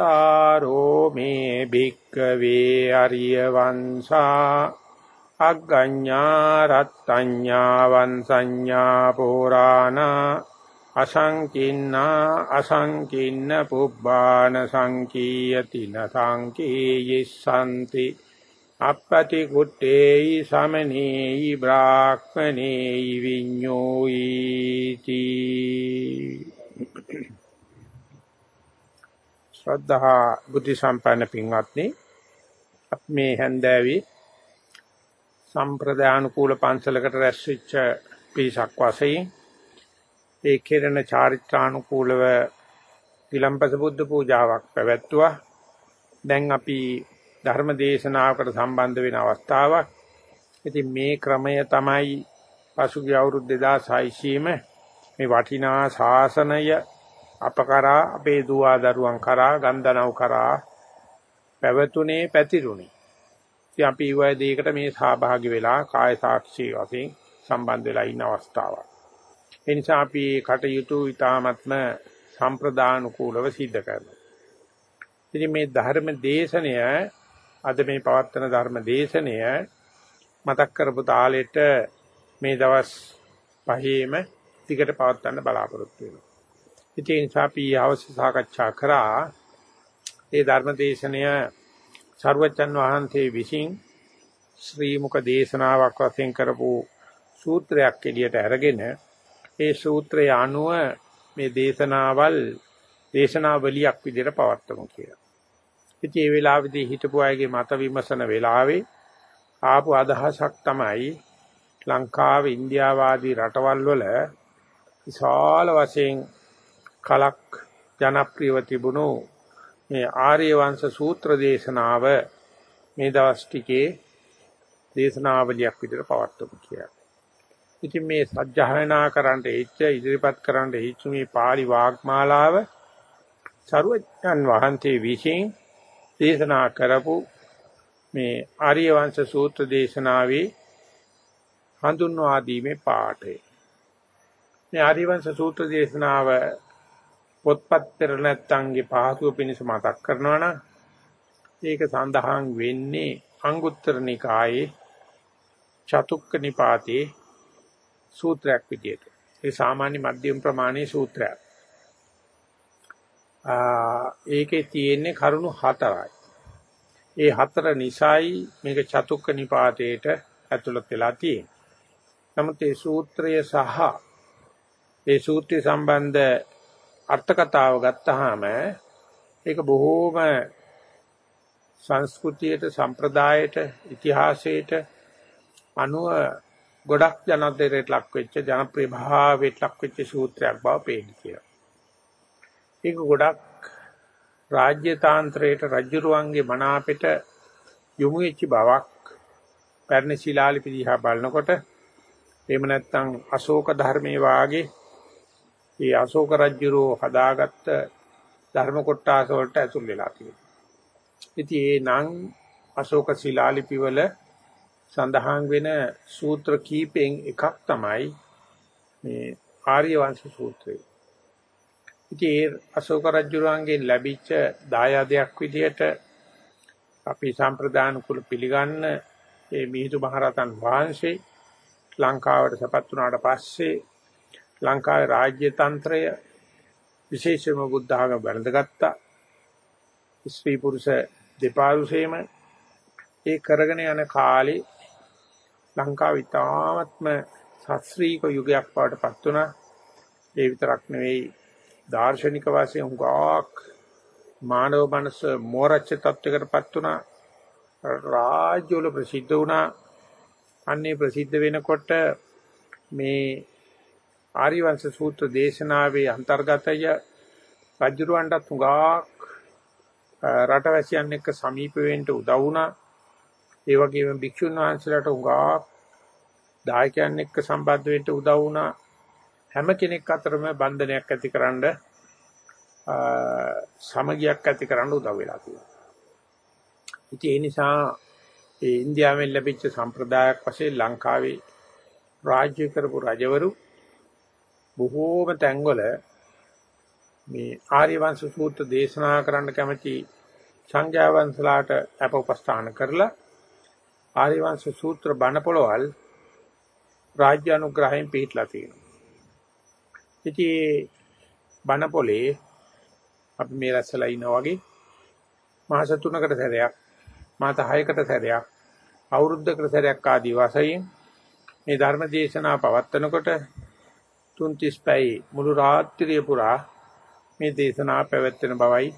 චත්තාරෝ මේ භික්කවේ අරිය වංශා අග්ගඤ්ඤා රත්ත්‍ඤ්ඤා වංශඤ්ඤා පුරාණා අසංකින්නා අසංකින්න පුබ්බාන සංකීයති නසංකීයස්සanti අපපති කුට්ටේයි සමනේයි බ්‍රාහ්මනේයි විඤ්ඤෝයිති ශ්‍රද්ධා බුද්ධ සම්පන්න පින්වත්නි අප මේ හැන්දෑවේ සම්ප්‍රදානුකූල පන්සලකට රැස් වෙච්ච පිරිසක් වශයෙන් ඒ කෙරෙන චාරිත්‍රානුකූලව විලම්පස බුද්ධ පූජාවක් පැවැත්වුවා. දැන් අපි ධර්ම දේශනාවකට සම්බන්ධ වෙන අවස්ථාවක්. ඉතින් මේ ක්‍රමය තමයි පසුගිය අවුරුදු 2600 මේ වටිනා ශාසනය අප කරා අපේ දුව දරුවන් කරා ගන්ධනව් කරා පැවතුනේ පැතිරුනේ. ඉතින් අපි ඊවැය දෙයකට මේ සහභාගී වෙලා කාය සාක්ෂි වශයෙන් සම්බන්ධ වෙලා ඉන්න අවස්ථාවක්. ඒ නිසා අපි කටයුතු ඊ타ත්ම සම්ප්‍රදානුකූලව සිද්ධ කරනවා. ඉතින් මේ ධර්ම දේශනය අද මේ පවත්වන ධර්ම දේශනය මතක් කරපු තාලෙට මේ දවස් පහේම ටිකට පවත්වන්න බලාපොරොත්තු වෙනවා. ඉතින් ඒ නිසා අපි අවශ්‍ය සාකච්ඡා කරා ඒ ධර්මදේශනය සර්වචන් වහන්සේ විසින් ශ්‍රී මුක දේශනාවක් වශයෙන් කරපු සූත්‍රයක් එළියට අරගෙන ඒ සූත්‍රය අනුව මේ දේශනාවල් දේශනාවලියක් විදිහට පවත්වමු කියලා. ඉතින් මේ වෙලාවේදී හිටපු අයගේ මත විමසන වෙලාවේ ආපු අදහසක් තමයි ලංකාවේ ඉන්දියාව ආදී රටවල් වල විශාල වශයෙන් කලක් ජනප්‍රියව තිබුණු මේ ආර්ය වංශ සූත්‍ර දේශනාව මේ දවස් ටිකේ දේශනාවලියක් විදිහට පවත්වමු කියලා. ඉතින් මේ සත්‍යයනා කරන්න ඉච්ඡ ඉදිරිපත් කරන්න ඉච්ඡ මේ pāli වාග්මාලාව සරුවචන් වහන්සේ විසින් දේශනා කරපු මේ ආර්ය වංශ සූත්‍ර දේශනාවේ හඳුන්වා දීමේ පාඩය. මේ ආර්ය වංශ සූත්‍ර දේශනාව පොත්පත් පෙර නැත්තන්ගේ පහසුව පිණිස මතක් කරනවා නම් ඒක සඳහන් වෙන්නේ අංගුත්තර නිකායේ චතුක්ක නිපාතේ සූත්‍රයක් විදියට. ඒ සාමාන්‍ය මධ්‍යම ප්‍රමාණයේ සූත්‍රයක්. ඒකේ තියෙන්නේ කරුණු හතරයි. ඒ හතර නිසායි මේක චතුක්ක නිපාතේට ඇතුළත් වෙලා තියෙන්නේ. නමුත් ඒ සූත්‍රය සහ ඒ සූත්‍රය සම්බන්ධ අර්ථ කතාව ගත්තාම ඒක බොහෝම සංස්කෘතියට සම්ප්‍රදායට ඉතිහාසයට අනුව ගොඩක් ජනදෙරට ලක් වෙච්ච ජනප්‍රිය භාවයට ලක් වෙච්ච සූත්‍රයක් බව පේන්නේ කියලා. ඒක ගොඩක් රාජ්‍ය තාන්ත්‍රයට රජුරුවන්ගේ මනාපෙට යොමු වෙච්ච බවක් පැරණි ශිලාලිපි දිහා බලනකොට එහෙම නැත්නම් අශෝක ධර්මයේ වාගේ ඒ අශෝක රජුරෝ හදාගත්ත ධර්ම කොටාස වලට ඇතුල් වෙලා තියෙනවා. ඉතින් ඒ නම් අශෝක ශිලාලිපි වල සඳහන් වෙන සූත්‍ර කීපෙන් එකක් තමයි මේ ආර්ය වංශ සූත්‍රය. ඉතින් ඒ අශෝක රජුරන්ගෙන් ලැබිච්ච දායාදයක් විදිහට අපි සම්ප්‍රදාන කුල පිළිගන්න මේ මිහිඳු මහරහතන් වහන්සේ ලංකාවට සපත් වුණාට පස්සේ ලංකාවේ රාජ්‍ය තන්ත්‍රය විශේෂම බුද්ධ ආගම වැළඳගත්තා. ස්ත්‍රී පුරුෂ දෙපාරුසෙම ඒ කරගෙන යන කාලේ ලංකාව ඉතාමත්ම ශාස්ත්‍රීය යුගයක් බවට පත් වුණා. ඒ විතරක් නෙවෙයි දාර්ශනික වශයෙන් උගාක් මානව මනස මෝරච්ච තත්වයකටපත් වුණා. රාජ්‍ය වල ප්‍රසිද්ධ වුණා. අන්නේ ප්‍රසිද්ධ වෙනකොට මේ ආරිවංශ සූත්‍ර දේශනාවේ අන්තර්ගතය රජුරවන්ටත් උගාක් රටවැසියන් එක්ක සමීප වෙන්න උදව් වුණා. ඒ වගේම භික්ෂුන් වහන්සේලාට උගා දායකයන් එක්ක සම්බන්ධ වෙන්න උදව් වුණා. හැම කෙනෙක් අතරම බන්ධනයක් ඇතිකරනද සමගියක් ඇතිකරන්න උදව් වෙලා තියෙනවා. ඉතින් ඒ නිසා ඒ ඉන්දියාවෙන් ලැබිච්ච සම්ප්‍රදායක් වශයෙන් ලංකාවේ රාජ්‍ය කරපු රජවරු බොහෝම තැන්වල මේ ආර්ය වංශ සූත්‍ර දේශනා කරන්න කැමති සංඝයා වංශලාට අප උපස්ථාන කරලා ආර්ය වංශ සූත්‍ර බණ පොළවල් රාජ්‍ය අනුග්‍රහයෙන් පිළිట్లా තියෙනවා. ඉතින් බණ පොලේ අපි මේ රැස්සලා ඉනා වගේ මාස 3කට සැරයක් මාස 6කට සැරයක් අවුරුද්දකට සැරයක් ආදී වශයෙන් මේ ධර්ම දේශනා පවත්වනකොට 330 පැයි මුළු රාත්‍රිය පුරා මේ දේශනා පැවැත්වෙන බවයි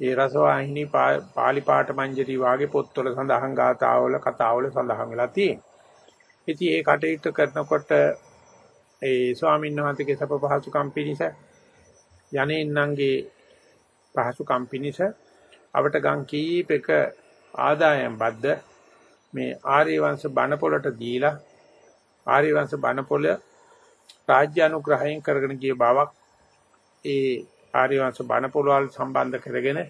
ඒ රසවාහිනී පාලි පාඨ මංජරි වාගේ පොත්වල සඳහන් ගාතාවල කතාවල සඳහන් වෙලා තියෙනවා. ඉතින් ඒ කටයුතු කරනකොට ඒ ස්වාමීන් වහන්සේගේ සප පහසුකම් පිණිස යන්නේන්නන්ගේ පහසුකම් පිණිස අවට ගම් කීපයක ආදායම් බද්ද මේ ආර්ය වංශ බණ පොලට දීලා ආර්ය වංශ බණ පොල රාජ්‍ය අනුග්‍රහයෙන් කරගෙන ගිය බවක් ඒ ආර්ය වංශ බණ පොළවල් සම්බන්ධ කරගෙන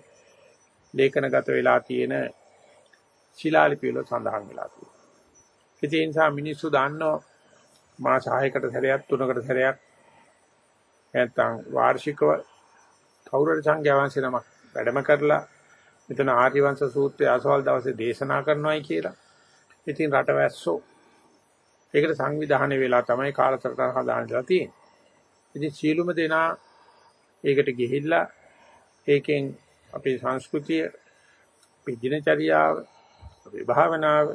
ලේඛනගත වෙලා තියෙන ශිලාලිපි වල සඳහන් වෙලා තියෙනවා. ඒ නිසා මිනිස්සු දන්නෝ මාස 6කට සැරයක් 3කට සැරයක් නැත්නම් වාර්ෂිකව කෞරව සංඝයා වහන්සේ නමක් වැඩම කරලා මෙතන ආර්ය වංශ සූත්‍රය අසවල් දවසේ දේශනා කරනවායි කියලා. ඉතින් රටවැස්සෝ ඒකට සංවිධානය වෙලා තමයි කාලසටහන හදාන්නලා තියෙන්නේ. ඉතින් සීලුම දෙනා ඒකට ගිහිල්ලා ඒකෙන් අපේ සංස්කෘතිය, අපේ දිනචරියාව, අපේ භාවනාව,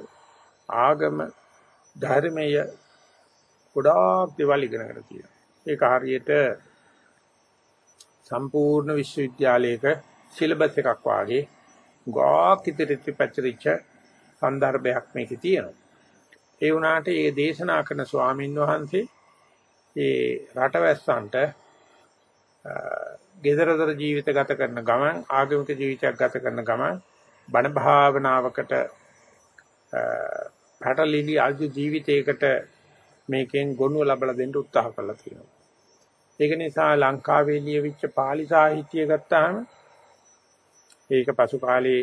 ආගම, ධර්මය ගොඩාක් දේවල් ඉගෙන ගන්න තියෙනවා. ඒක හරියට සම්පූර්ණ විශ්වවිද්‍යාලයක සිලබස් එකක් වාගේ ගාක් ඉදිරියට පැතිරිච්ච සන්දර්භයක් මේකේ තියෙනවා. ඒ වුණාට මේ දේශනා කරන ස්වාමින් වහන්සේ ඒ රටවැස්සන්ට ගෙදරදොර ජීවිත ගත කරන ගමන් ආගමික ජීවිතයක් ගත කරන ගමන් බණ භාවනාවකට පැටලිලි ආජු ජීවිතයකට මේකෙන් ගොනුව ලබලා දෙන්න උත්සාහ කරලා තියෙනවා. ඒක නිසා ලංකාවේ ලියවිච්ච pāli සාහිත්‍යය ගත්තාම ඒක පසු කාලේ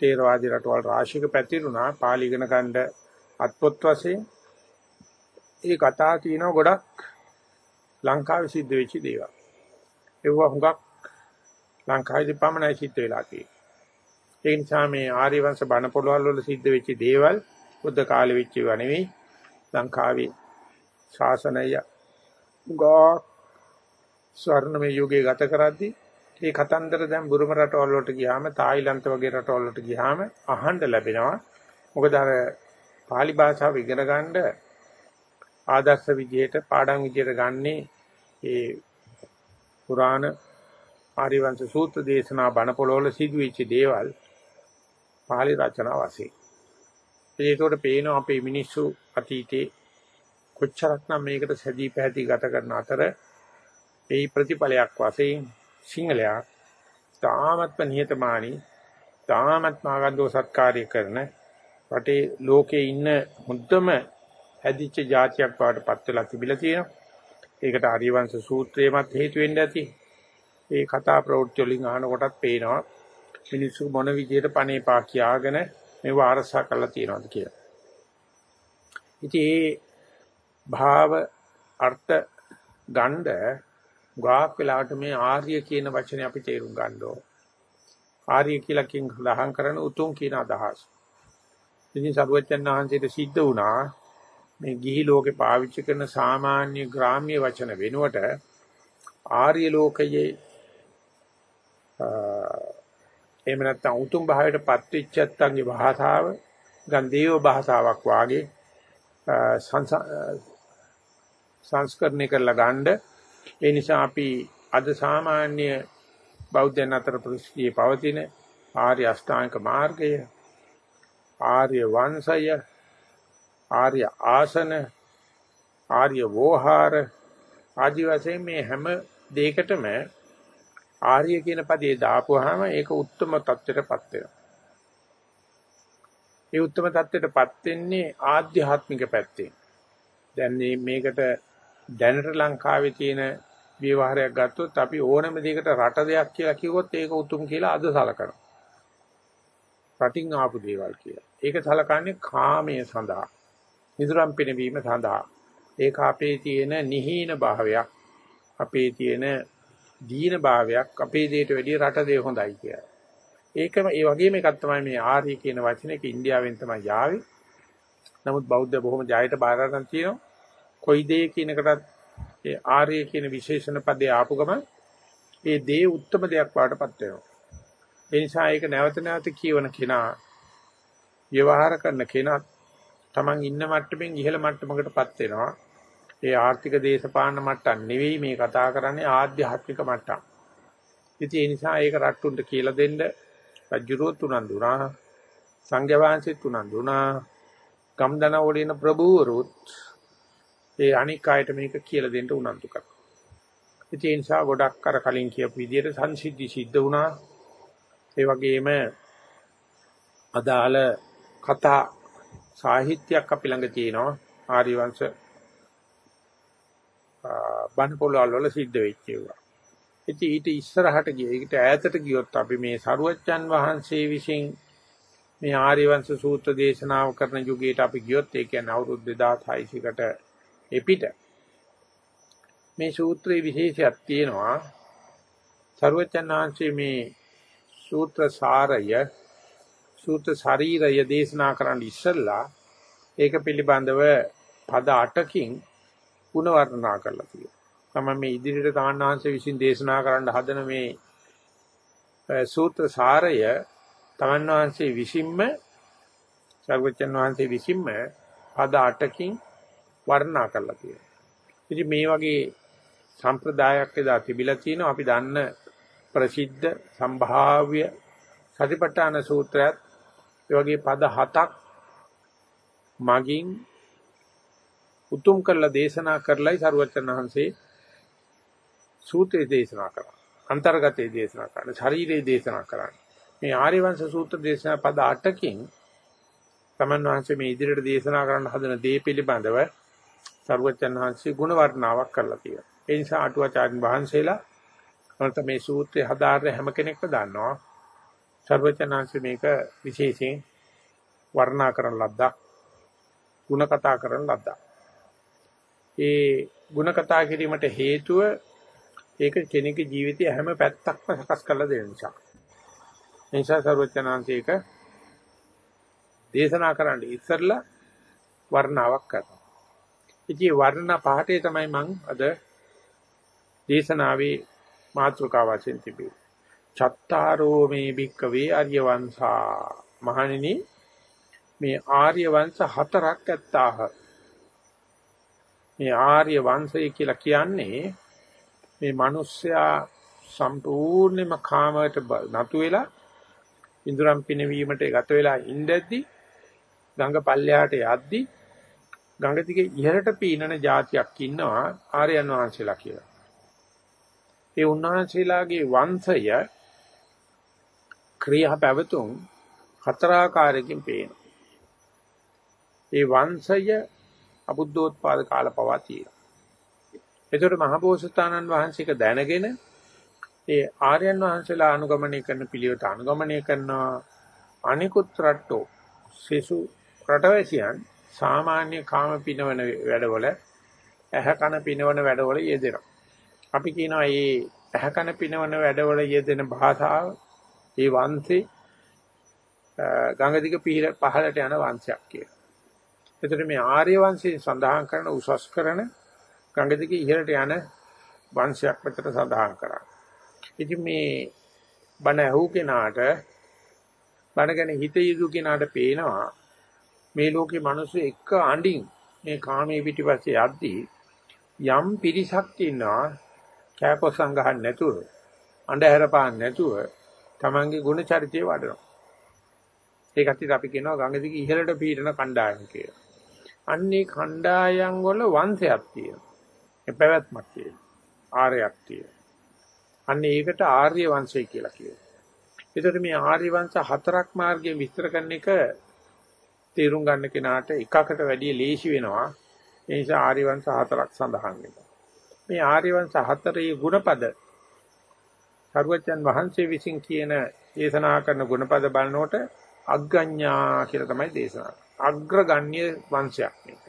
තේරවාදී රටවල් රාශියක පැතිරුණා pāli ඉගෙන ගන්න අත්පොත් වශයෙන් ඒ කතා තියෙනවා ගොඩක් ලංකාවේ සිද්ධ වෙච්ච දේවල්. ඒව හුඟක් ලංකාවේදී පමණයි සිද්ධ වෙලා තියෙන්නේ. ඒ නිසා මේ ආර්ය වංශ බණ පොළවල් වල සිද්ධ වෙච්ච දේවල් බුද්ධ කාලෙ වෙච්ච ඒවා නෙවෙයි. ලංකාවේ ශාසනය ගා ස්වර්ණමය යුගයේ ගත කරද්දී මේ කතන්දර දැන් බුරුම රටවල් වලට ගියාම තායිලන්ත වගේ රටවල් වලට ගියාම අහන්න ලැබෙනවා. මොකද අර pāli භාෂාව ඉගෙන ගන්න ආදර්ශ විදියට පාඩම් විදියට ගන්නේ ඒ පුරාණ ආරිවංශ සූත්‍ර දේශනා බණ පොළවල සිදුවෙච්ච දේවල් pāli රචනා වශයෙන්. ඒකෝට පේනවා අපේ මිනිස්සු අතීතේ කොච්චරක්නම් මේකට සැදී පැහැදී ගත කරන අතර ඒ ප්‍රතිඵලයක් වශයෙන් සිංහලයා තාමත්ම නිහතමානී තාමත් මාගන්දෝ සත්කාරය කරන රටේ ලෝකේ ඉන්න මුද්දම හැදිච්ච જાතියක් බවට පත් වෙලා තිබිලා තියෙනවා. ඒකට ආර්යවංශ සූත්‍රයමත් හේතු වෙන්න ඇති. ඒ කතා ප්‍රවෘත්ති වලින් අහන කොටත් පේනවා මිනිස්සු මොන විදියට පණේ පා කියාගෙන මේව ආරසා කරලා තියෙනවද කියලා. ඉතින් මේ භාව අර්ථ ගණ්ඩ ගාක් වෙලාවට මේ ආර්ය කියන වචනේ අපි තේරුම් ගන්න ඕන. ආර්ය කියලා කින් ලහං කරන උතුම් කියන අදහස. ඉතින් සරුවචන් වහන්සේට සිද්ධ වුණා මේ ගිහි ලෝකේ පාවිච්චි කරන සාමාන්‍ය ග්‍රාම්‍ය වචන වෙනුවට ආර්ය ලෝකයේ එහෙම නැත්නම් උතුම් භාවයට පත්වෙච්චත්තන්ගේ භාෂාව ගන්දේව භාෂාවක් වාගේ සංස්කරණය කරලා ගන්නේ. ඒ නිසා අපි අද සාමාන්‍ය බෞද්ධයන් අතර ප්‍රසිද්ධියේ පවතින ආර්ය අෂ්ටාංග මාර්ගය ආර්ය වංශය ආර්ය ආසන ආර්ය වෝහාර ආදි වශයෙන් මේ හැම දෙයකටම ආර්ය කියන පදේ දාපුවාම ඒක උත්තරම தත්ත්වයටපත් වෙනවා. ඒ උත්තරම தත්ත්වයටපත් වෙන්නේ ආධ්‍යාත්මික පැත්තෙන්. දැන් මේකට දැනට ලංකාවේ තියෙන ව්‍යවහාරයක් ගත්තොත් අපි ඕනම දෙයකට රට දෙයක් කියලා කිව්වොත් ඒක උතුම් කියලා අද සලකනවා. රටින් ආපු දේවල් කියලා. ඒක සලකන්නේ කාමයේ සඳහා. නිදුරම් පිනවීම සඳහා. ඒක අපේ තියෙන නිහීන භාවයක්. අපේ තියෙන දීන භාවයක්. අපේ දෙයට වැඩිය රට දේ හොඳයි කියලා. ඒකම ඒ වගේම එකක් තමයි මේ ආර්ය කියන වචනේ ඉන්දියාවෙන් තමයි යාවේ. නමුත් බෞද්ධ බොහොම ජයයට බාර ගන්න තියෙනවා. කොයි දේ කියනකටත් ඒ ආර්ය කියන විශේෂණ පදේ ආපු ගමන් ඒ දේ උත්තරම දෙයක් වාටපත් වෙනවා. ඒ නිසා ඒක නැවත නැවත කියවන කෙනා ව්‍යවහාර කරන කෙනා Taman ඉන්න මට්ටමින් ඉහළ මට්ටමකටපත් වෙනවා. ඒ ආර්ථික දේශපාලන මට්ටම් නෙවෙයි මේ කතා කරන්නේ ආධ්‍යාත්මික මට්ටම්. ඉතින් ඒ නිසා ඒක රට්ටුන්ට කියලා දෙන්න රජුරුවත් උනන්දුනා සංඝ වහන්සේත් උනන්දුනා ගම්දන වලින ප්‍රභූවරුත් ඒ අනික් අයට මේක කියලා දෙන්න උනන්දු කරා. ඉතින් ඒ නිසා ගොඩක් අර කලින් කියපු විදිහට සංසිද්ධි සිද්ධ වුණා. ඒ වගේම අදාළ කතා සාහිත්‍යයක් අපි ළඟ තියෙනවා ආර්ය වංශ බණ පොළවල් වල සිද්ධ වෙච්ච ඒවා. ඉතින් ඊට ඉස්සරහට ගිය ඊට ඈතට ගියොත් අපි මේ සරුවච්චන් වහන්සේ විසින් මේ ආර්ය වංශ සූත්‍ර දේශනාව කරන යුගයට අපි ගියොත් ඒ කියන්නේ අවුරුදු 2600කට එපිට මේ සූත්‍රයේ විශේෂයක් තියෙනවා සර්වචන්නාංශයේ මේ සූත්‍ර සාරය සූත්‍ර ශරීරය දේශනා කරන්න ඉස්සෙල්ලා ඒක පිළිබඳව පද 8කින් ಗುಣ වර්ණනා කරලා තියෙනවා. තමයි මේ ඉදිරියට තමන්වහන්සේ විසින් දේශනා කරන්න හදන මේ සූත්‍ර සාරය තමන්වහන්සේ විසින්ම සර්වචන් වහන්සේ විසින්ම පද 8කින් වර්ණනා කරලා තියෙනවා. ඉතින් මේ වගේ සම්ප්‍රදායක් එදා තිබිලා තියෙනවා අපි දන්න ප්‍රසිද්ධ සම්භාව්‍ය සතිපට්ඨාන සූත්‍රයත් ඒ වගේ පද හතක් මගින් උතුම් කරලා දේශනා කරලයි සරුවචන වහන්සේ සූත්‍රය දේශනා කරා. අන්තර්ගතයේ දේශනා කරා. ශරීරයේ දේශනා කරා. මේ ආර්යවංශ සූත්‍ර දේශනා පද 8කින් තමන් වහන්සේ මේ ඉදිරියට දේශනා කරන්න හදන දේ පිළිබඳව සරුවචන් වහන්සේ ගුණ වර්ණාවක් කරලා තියෙනවා. ඒ නිසා අටුවාචාර්ය වහන්සේලා අනත මේ සූත්‍රය හදාarre හැම කෙනෙක්ම දන්නවා. සරුවචන් වහන්සේ මේක විශේෂයෙන් වර්ණනා කරන ලද්දා. ගුණ කතා කරන ලද්දා. ඒ ගුණ කතා කිරීමට හේතුව ඒක කෙනෙකුගේ ජීවිතයේ හැම පැත්තක්ම සකස් කරලා දෙන නිසා. ඒ නිසා සරුවචනාංශයක දේශනා කරන්න ඉස්සරලා වර්ණාවක් කරනවා. ඉතින් වර්ණ පහටේ තමයි මම අද දේශනාවේ මාතෘකාව වශයෙන් තිබේ. චත්තාරෝ මේ භික්කවේ ආර්ය වංශා මහණෙනි මේ ආර්ය වංශ හතරක් ඇත්තාහ. මේ ආර්ය වංශය කියලා කියන්නේ මේ මිනිස්සයා සම්පූර්ණයෙන්ම කාමයට නතු වෙලා ඉඳුරම් පිනවීමට ගත වෙලා ඉඳද්දි ගඟ පල්ලෙහාට යද්දි ගඟ දිගේ ඉහළට පීනන જાතියක් ඉන්නවා ආර්යයන් වහන්සේලා කියලා. ඒ උන්වහන්සේලාගේ වංශය ක්‍රියා පැවතුම් හතරාකාරයකින් පේනවා. ඒ වංශය අබුද්ධෝත්පාද කාල පවා තියෙනවා. ඒතර මහබෝසතාණන් වහන්සේක දැනගෙන ඒ ආර්යයන් වහන්සේලා අනුගමනය කරන පිළිවෙත අනුගමනය කරනවා අනිකුත් රට්ටෝ සෙසු රටවැසියන් සාමාන්‍ය කාම පිනවන වැඩවල ඇහැ කන පිනවන වැඩවල යෙදෙනවා. අපි කියනවා මේ ඇහැ කන පිනවන වැඩවල යෙදෙන භාෂාව ඒ වංශේ ගංගදික පහළට යන වංශයක් කියලා. එතකොට මේ ආර්ය වංශයෙන් සඳහන් කරන උසස් කරන ගංගදික ඉහළට යන වංශයක් මෙතන සඳහන් කරා. ඉතින් මේ බණ ඇහූ කෙනාට බණ ගැන හිත යුතු කෙනාට පේනවා මේ ලෝකේ මිනිස්සු එක අඬින් මේ කාමයේ පිටිපස්සේ යද්දී යම් පිරිසක් ඉන්නවා කෑකොස්සන් ගහන්න නැතුව අඬහැර පාන්න නැතුව Tamange ගුණ චරිතය වඩනවා. ඒකත් අපි කියනවා ගංගදික ඉහළට පීඩන කණ්ඩායම කියලා. අන්නේ කණ්ඩායම් වල වංශයක් තියෙනවා. ඒ පැවැත්මක් තියෙනවා. ආර්යයක් තියෙනවා. අන්නේ ඒකට ආර්ය වංශය කියලා කියනවා. ඒතර මේ ආර්ය වංශ හතරක් මාර්ගයෙන් විස්තර කරන එක තේරුම් ගන්න කෙනාට එකකට වැඩිය ලේසි වෙනවා. ඒ නිසා ආර්ය වංශ හතරක් සඳහන් වෙනවා. මේ ආර්ය වංශ හතරේ ಗುಣපද සර්වජන් වහන්සේ විසින් කියන දේශනා කරන ගුණපද බලනකොට අග්ගඤ්ඤා කියලා තමයි දේශනා. අග්‍රගණ්‍ය වංශයක් මේක.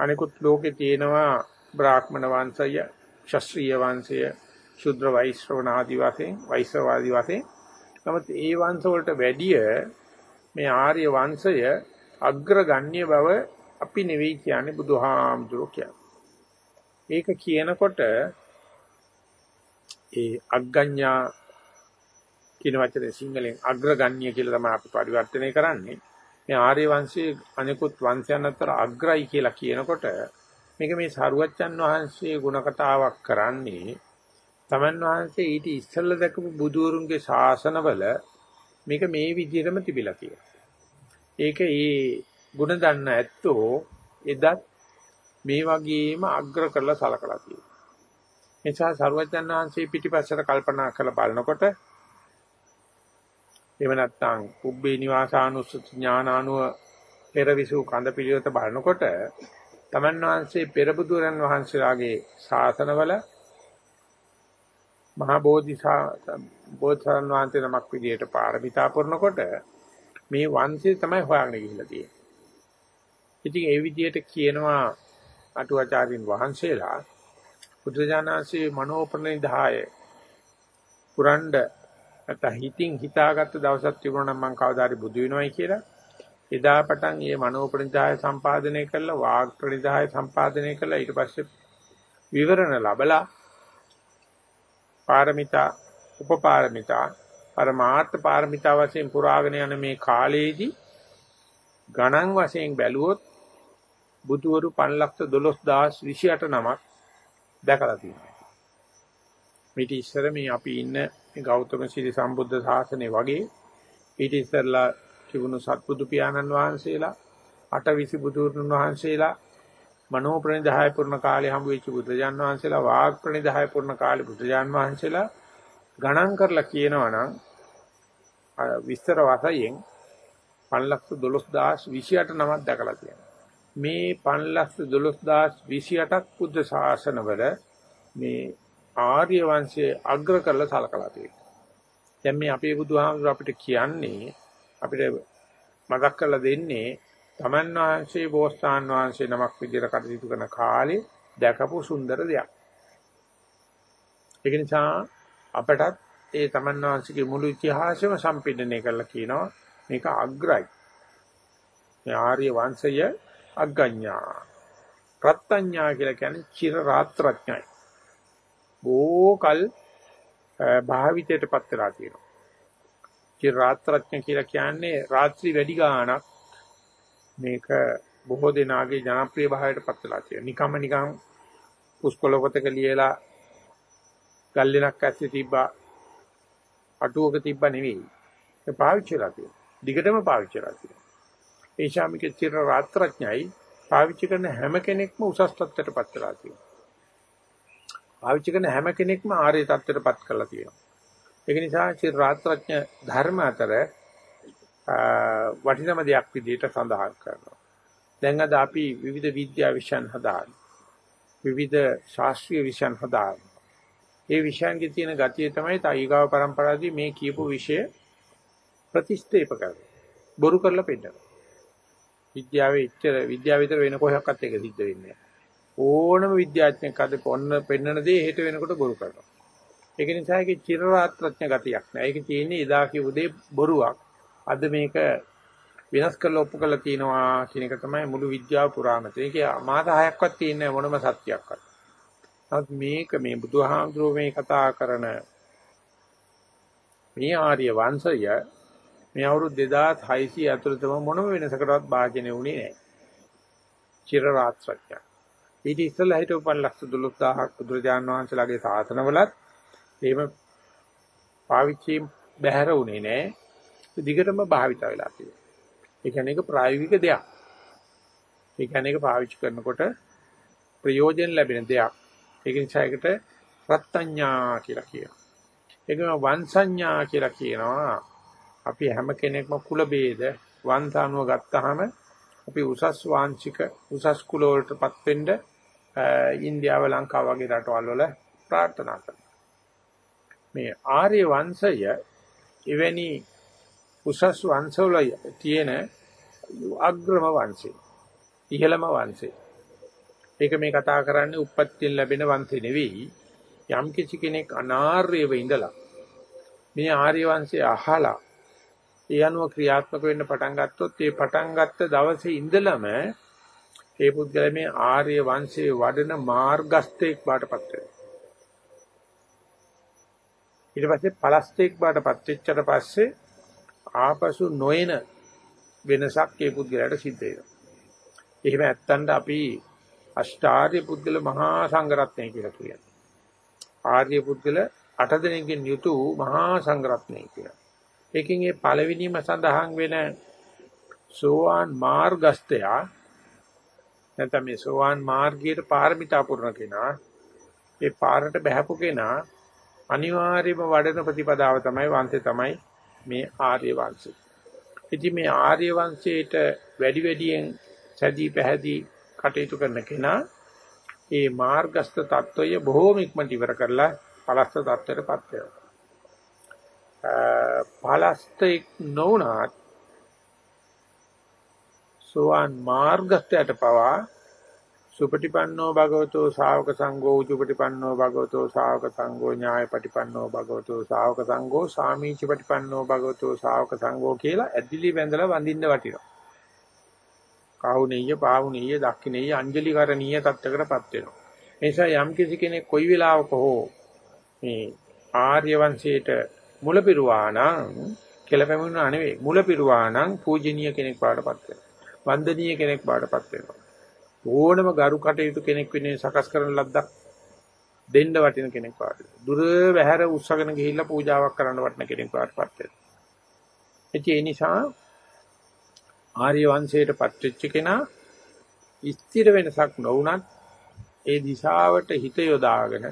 අනිකුත් ලෝකේ තියෙනවා බ්‍රාහ්මණ වංශය, ශාස්ත්‍රීය වංශය, ශුද්‍ර වෛශ්‍රවණ ආදි වශයෙන්, වෛශ්‍රවාදී වශයෙන්. නමුත් ඒ වංශ වලට වැඩිය මේ ආර්ය වංශය අග්‍රගණ්‍ය බව අපි නෙවෙයි කියන්නේ බුදුහාමුදුරුවෝ කියන්නේ. ඒක කියනකොට ඒ අග්ගඤ්ඤා කියන වචනේ සිංහලෙන් අග්‍රගණ්‍ය කියලා තමයි අපි පරිවර්තනය කරන්නේ. මේ ආර්ය වංශයේ අනිකුත් වංශයන් අතර අග්‍රයි කියලා කියනකොට මේක මේ සරුවච්චන් වහන්සේ ගුණ කතාවක් කරන්නේ තමන් වහන්සේ ඊට ඉස්සෙල්ල දැකපු බුදුරුන්ගේ ශාසනවල මේක මේ විදිහටම තිබිලා තියෙනවා. ඒක ඒ ගුණ දන්න ඇත්තෝ එදත් මේ වගේම අග්‍ර කරලා සලකලා තියෙනවා. එනිසා සරුවච්චන් වහන්සේ පිටිපස්සට කල්පනා කරලා බලනකොට එහෙම නැත්නම් කුබ්බේ නිවාසානුස්සති ඥානානුව පෙරවිසු කඳ පිළිවෙත බලනකොට තමන් වහන්සේ පෙරබුදුරන් වහන්සේලාගේ ශාසනවල මහා බෝධිසා බෝධසරණ වහන්සේ නමක් විදියට පාරමිතා පුරනකොට මේ වංශය තමයි හොයාගෙන ගිහිල්ලා තියෙන්නේ. ඉතින් ඒ විදියට කියනවා අටුවාචාරින් වහන්සේලා බුදුජානනාංශේ මනෝප්‍රනිධාය පුරණ්ඩ නැත්නම් හිතින් හිතාගත්ත දවසක් තිබුණා නම් මං කවදාරි බුදු වෙනවයි කියලා. එදා පටන් මේ මනෝප්‍රනිධාය සම්පාදනය කළා වාග් ප්‍රනිධාය සම්පාදනය කළා ඊට පස්සේ විවරණ ලැබලා පාරමිතා උපපාරමිතා පරමාර්ථ පාරමිතා වශයෙන් පුරාගෙන යන මේ කාලයේදී ගණන් වශයෙන් බැලුවොත් බුදුවරු 512028 නමක් දැකලා තියෙනවා. මේටි ඉස්සර මේ අපි ඉන්න මේ ගෞතම සීල සම්බුද්ධ ශාසනය වගේ ඊට ඉස්සරලා තිබුණු සත්බුදු පියාණන් වහන්සේලා අටවිසි බුදුරුන් වහන්සේලා මනෝ ප්‍රනිදාය පුරණ කාලේ හම්බ වෙච්ච බුදුජාන් වහන්සේලා වාග් ප්‍රනිදාය පුරණ කාලේ බුදුජාන් වහන්සේලා ගණන් කරලා කියනවා නම් විස්තර වශයෙන් 512028 නමක් දැකලා තියෙනවා. මේ 512028ක් බුද්ධ ශාසනවල මේ ආර්ය වංශයේ අග්‍ර කරලා සලකලා තියෙනවා. දැන් මේ අපේ බුදුහාමුදුර අපිට කියන්නේ අපිට මතක් කරලා දෙන්නේ තමන් වහන්සේ බෝසතාන් වහන්සේ නමක් විදිහට කටයුතු කරන කාලේ දැකපු සුන්දර දෙයක්. ඒක නිසා අපටත් ඒ තමන් වහන්සේගේ මුළු ඉතිහාසයම සම්පින්දනය කරලා කියනවා මේක අග්‍රයි. මේ ආර්ය වංශය අග්ගඤ්ඤා. ප්‍රත්‍යඥා කියලා කියන්නේ චිර රාත්‍රඥයි. බොකල් භාවිතයටපත් වෙලා තියෙනවා. චිර රාත්‍රඥ කියලා කියන්නේ රාත්‍රී වැඩි ගාණක් මේක බොහෝ දෙනාගේ ජනප්‍රිය භාවයටපත් වෙලා තියෙනවා. නිකම්ම නිකම් පුස්කොළපතක ලියලා ගල්ලෙනක් ඇස්සේ තිබ්බා අටුවක තිබ්බා නෙවෙයි. ඒ පාවිච්චි කරලා තියෙනවා. දිගටම පාවිච්චි කරලා තියෙනවා. ඒ ශාමික චිර රාත්‍රඥයි පාවිච්චි කරන හැම කෙනෙක්ම උසස් තත්ත්වයටපත් වෙලා තියෙනවා. පාවිච්චි කරන හැම කෙනෙක්ම ආර්ය තත්ත්වයටපත් කරලා තියෙනවා. ඒක නිසා චිර රාත්‍රඥ ධර්ම අතර වටිනම දෙයක් විදිහට සඳහන් කරනවා. දැන් අද අපි විවිධ විද්‍යා විෂයන් හදාන විවිධ ශාස්ත්‍රීය විෂයන් හදාන ඒ විෂයන්ගේ තියෙන ගතිය තමයි තයිගාව પરම්පරාවේදී මේ කියපු විෂය ප්‍රතිස්ථේප කරන්නේ. බොරු කරලා පෙන්නනවා. විද්‍යාවේ ඉච්ඡර විද්‍යාව විතර වෙන කොහොක්වත් ඒක සිද්ධ වෙන්නේ ඕනම විද්‍යාඥයෙක් අද පොන්න පෙන්නන දේ හෙට වෙනකොට බොරු කරනවා. ඒක නිසා ඒකේ චිරරාත්‍රඥ ගතියක් නෑ. ඒක තියෙන්නේ එදා කියපු දේ බොරුවක්. අද මේක වෙනස් කරලා ඔප්පු කරලා තිනවා කියන එක තමයි මුළු විද්‍යාව පුරාමතේ. ඒකේ මාස 6ක්වත් තියෙන මොනම සත්‍යයක්වත්. නමුත් මේක මේ බුදුහාමුදුරුවෝ මේ කතා කරන මේ ආර්ය වංශය මේ අවුරුදු 2600 ඇතුළතම මොනම වෙනසකටවත් භාජනය වුණේ නැහැ. චිර රාත්‍රඥ. ඊට ඉස්සෙල්ලා හිටපු 512000ක් බුදුරජාන් වහන්සේලාගේ සාසනවලත් එහෙම පාවිච්චි බැහැර වුණේ නැහැ. දිගටම භාවිත වෙලා තියෙනවා. ඒ කියන්නේ ඒක ප්‍රායෝගික දෙයක්. ඒ කියන්නේ ඒක පාවිච්චි කරනකොට ප්‍රයෝජන ලැබෙන දෙයක්. ඒක නිසා ඒකට රත්ත්‍ඤ්ඤා කියලා කියනවා. ඒකම වංශඤ්ඤා කියලා කියනවා. අපි හැම කෙනෙක්ම කුල ભેද, වංශානුව ගත්තාම අපි උසස් වාංශික උසස් කුල වලටපත් වෙන්න ඉන්දියාව ලංකාව වගේ රටවල් වල ප්‍රාර්ථනා කරනවා. මේ ආර්ය වංශය එවැනි උසස් වංශවල තියෙන අග්‍රම වංශය. ඉහළම වංශය. ඒක මේ කතා කරන්නේ උප්පත්තියෙන් ලැබෙන වංශේ නෙවෙයි. යම් කිසි කෙනෙක් අනාර්යව ඉඳලා මේ ආර්ය වංශය අහලා ඒ අනුව ක්‍රියාත්මක වෙන්න පටන් ගත්තොත් ඒ පටන් ගත්ත දවසේ ඉඳලම ඒ පුද්ගලයා මේ ආර්ය වංශයේ වඩන මාර්ගස්තෙක් බාටපත් වෙනවා. ඊට පස්සේ පලස්තෙක් බාටපත් වෙච්චට පස්සේ ආපසු නොයන වෙනසක් ඒ පුද්ගලයාට සිද්ධ වෙනවා. එහෙම නැත්තඳ අපි අෂ්ටාර්ය පුද්ගල මහා සංඝරත්නය කියලා කියනවා. ආර්ය පුද්ගල අට දෙනෙක්ගෙන් යුතු මහා සංඝරත්නය කියලා. ඒකෙන් ඒ පළවෙනිම සඳහන් වෙන සෝවාන් මාර්ගස්තය නැත්නම් මේ සෝවාන් මාර්ගයේ පාරමිතා පුරන කෙනා ඒ පාරට බහැපු කෙනා අනිවාර්යයෙන්ම වඩන ප්‍රතිපදාව තමයි වංශය තමයි මේ ආර්ය වංශය. ඉතින් මේ ආර්ය වංශයට වැඩි වැඩියෙන් සැදී පැහැදී කටයුතු කරන කෙනා ඒ මාර්ගස්ත தত্ত্বය බොහෝම ඉක්මනට ඉවර කරලා පලස්ත தত্ত্বයටපත් වෙනවා. පලස්තෙක් නොවුනත් සෝවාන් මාර්ගස්තයට පවා සුපටිපන්නෝ භගවතෝ ශාවක සංඝෝ උජුපටිපන්නෝ භගවතෝ ශාවක සංඝෝ ඥායපටිපන්නෝ භගවතෝ ශාවක සංඝෝ සාමීචිපටිපන්නෝ භගවතෝ ශාවක සංඝෝ කියලා ඇදිලි වැඳලා වඳින්න වටිනවා. කාහුනීය පාහුනීය දක්ඛිනීය අංජලිකරණීය තත්ත්වකටපත් වෙනවා. ඒ නිසා යම් කිසි කෙනෙක් කොයි වෙලාවක හෝ මේ ආර්ය වංශයේට මුල පිරුවා නම් කියලා පැමිණුණා නෙවෙයි මුල පිරුවා නම් පූජනීය කෙනෙක් බාටපත් වෙනවා. වන්දනීය කෙනෙක් බාටපත් වෙනවා. ඕනම ගරු කටයුතු කෙනෙක් වෙන්නේ සකස් කරන ලද්දක් දෙන්න වටින කෙනෙක් වාට. දුර වැහැර උස්සගෙන ගිහිල්ලා පූජාවක් කරන්න වටින කෙනෙක් වාටපත් වෙනවා. ඒ නිසා ආර්ය වංශයට පත්වෙච්ච කෙනා ස්ථිර වෙනසක් නොවුනත් ඒ දිශාවට හිත යොදාගෙන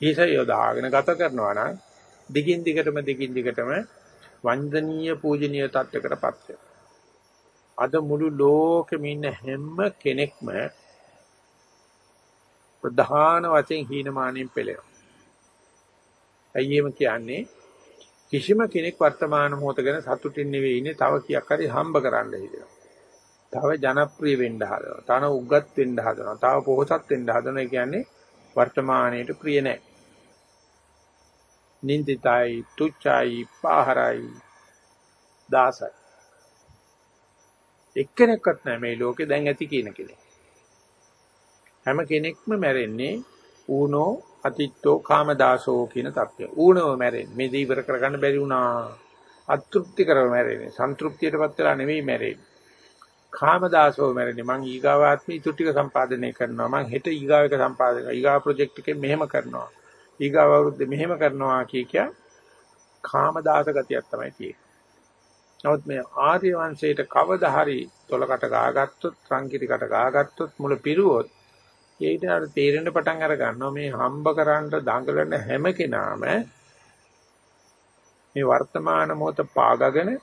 හිස යොදාගෙන ගත කරනවා නම් දිගින් දිගටම දිගින් දිගටම වන්දනීය පූජනීය තත්ත්වයකටපත් වෙනවා. අද මුළු ලෝකෙම ඉන්න හැම කෙනෙක්ම ප්‍රධාන වශයෙන් හීනමානෙන් පෙළෙනවා. අයියම කියන්නේ කිසිම කෙනෙක් වර්තමාන මොහොත ගැන සතුටින් නෙවෙයි ඉන්නේ තව කීයක් හරි හම්බ කරන්න හිතෙනවා. තව ජනප්‍රිය වෙන්න හදනවා. තන උග්ගත් වෙන්න හදනවා. තව පොහසත් වෙන්න හදනවා. ඒ කියන්නේ වර්තමානයේට ප්‍රිය නැහැ. නින්දිතයි, තුච්චයි, පාහරයි, දාසයි. එක්කෙනෙක්වත් නැහැ මේ ලෝකේ දැන් ඇති කියන කෙනෙක්. හැම කෙනෙක්ම මැරෙන්නේ ඌනෝ අතිත්තෝ කාමදාසෝ කියන தත්ත්වය. ඌනෝ මැරෙන්නේ. මේ දීවර කරගන්න බැරි වුණා. අතෘප්ති කරව මැරෙන්නේ. සන්තුෂ්තියටපත් වෙලා නෙවෙයි මැරෙන්නේ. කාමදාසෝ මැරෙන්නේ. මං ඊගාව ආත්මය ඊටු ටික සම්පාදනය කරනවා. මං හෙට ඊගාව එක සම්පාදනය ඊගාව ප්‍රොජෙක්ට් එකේ මෙහෙම කරනවා. ඊගාව අවුරුද්දේ මෙහෙම කරනවා කිය කිය කාමදාස ගතියක් තමයි තියෙන්නේ. නමුත් මේ ආර්ය වංශයට කවදා හරි තොලකට ගාගත්තොත්, සංකිරිකට ගාගත්තොත්, මුල පිරුවොත් ඊට අර තේරෙන්න පටන් අර ගන්නවා මේ හම්බ කරන්න දඟලන හැම කෙනාම මේ වර්තමාන මොහොත පාගගෙන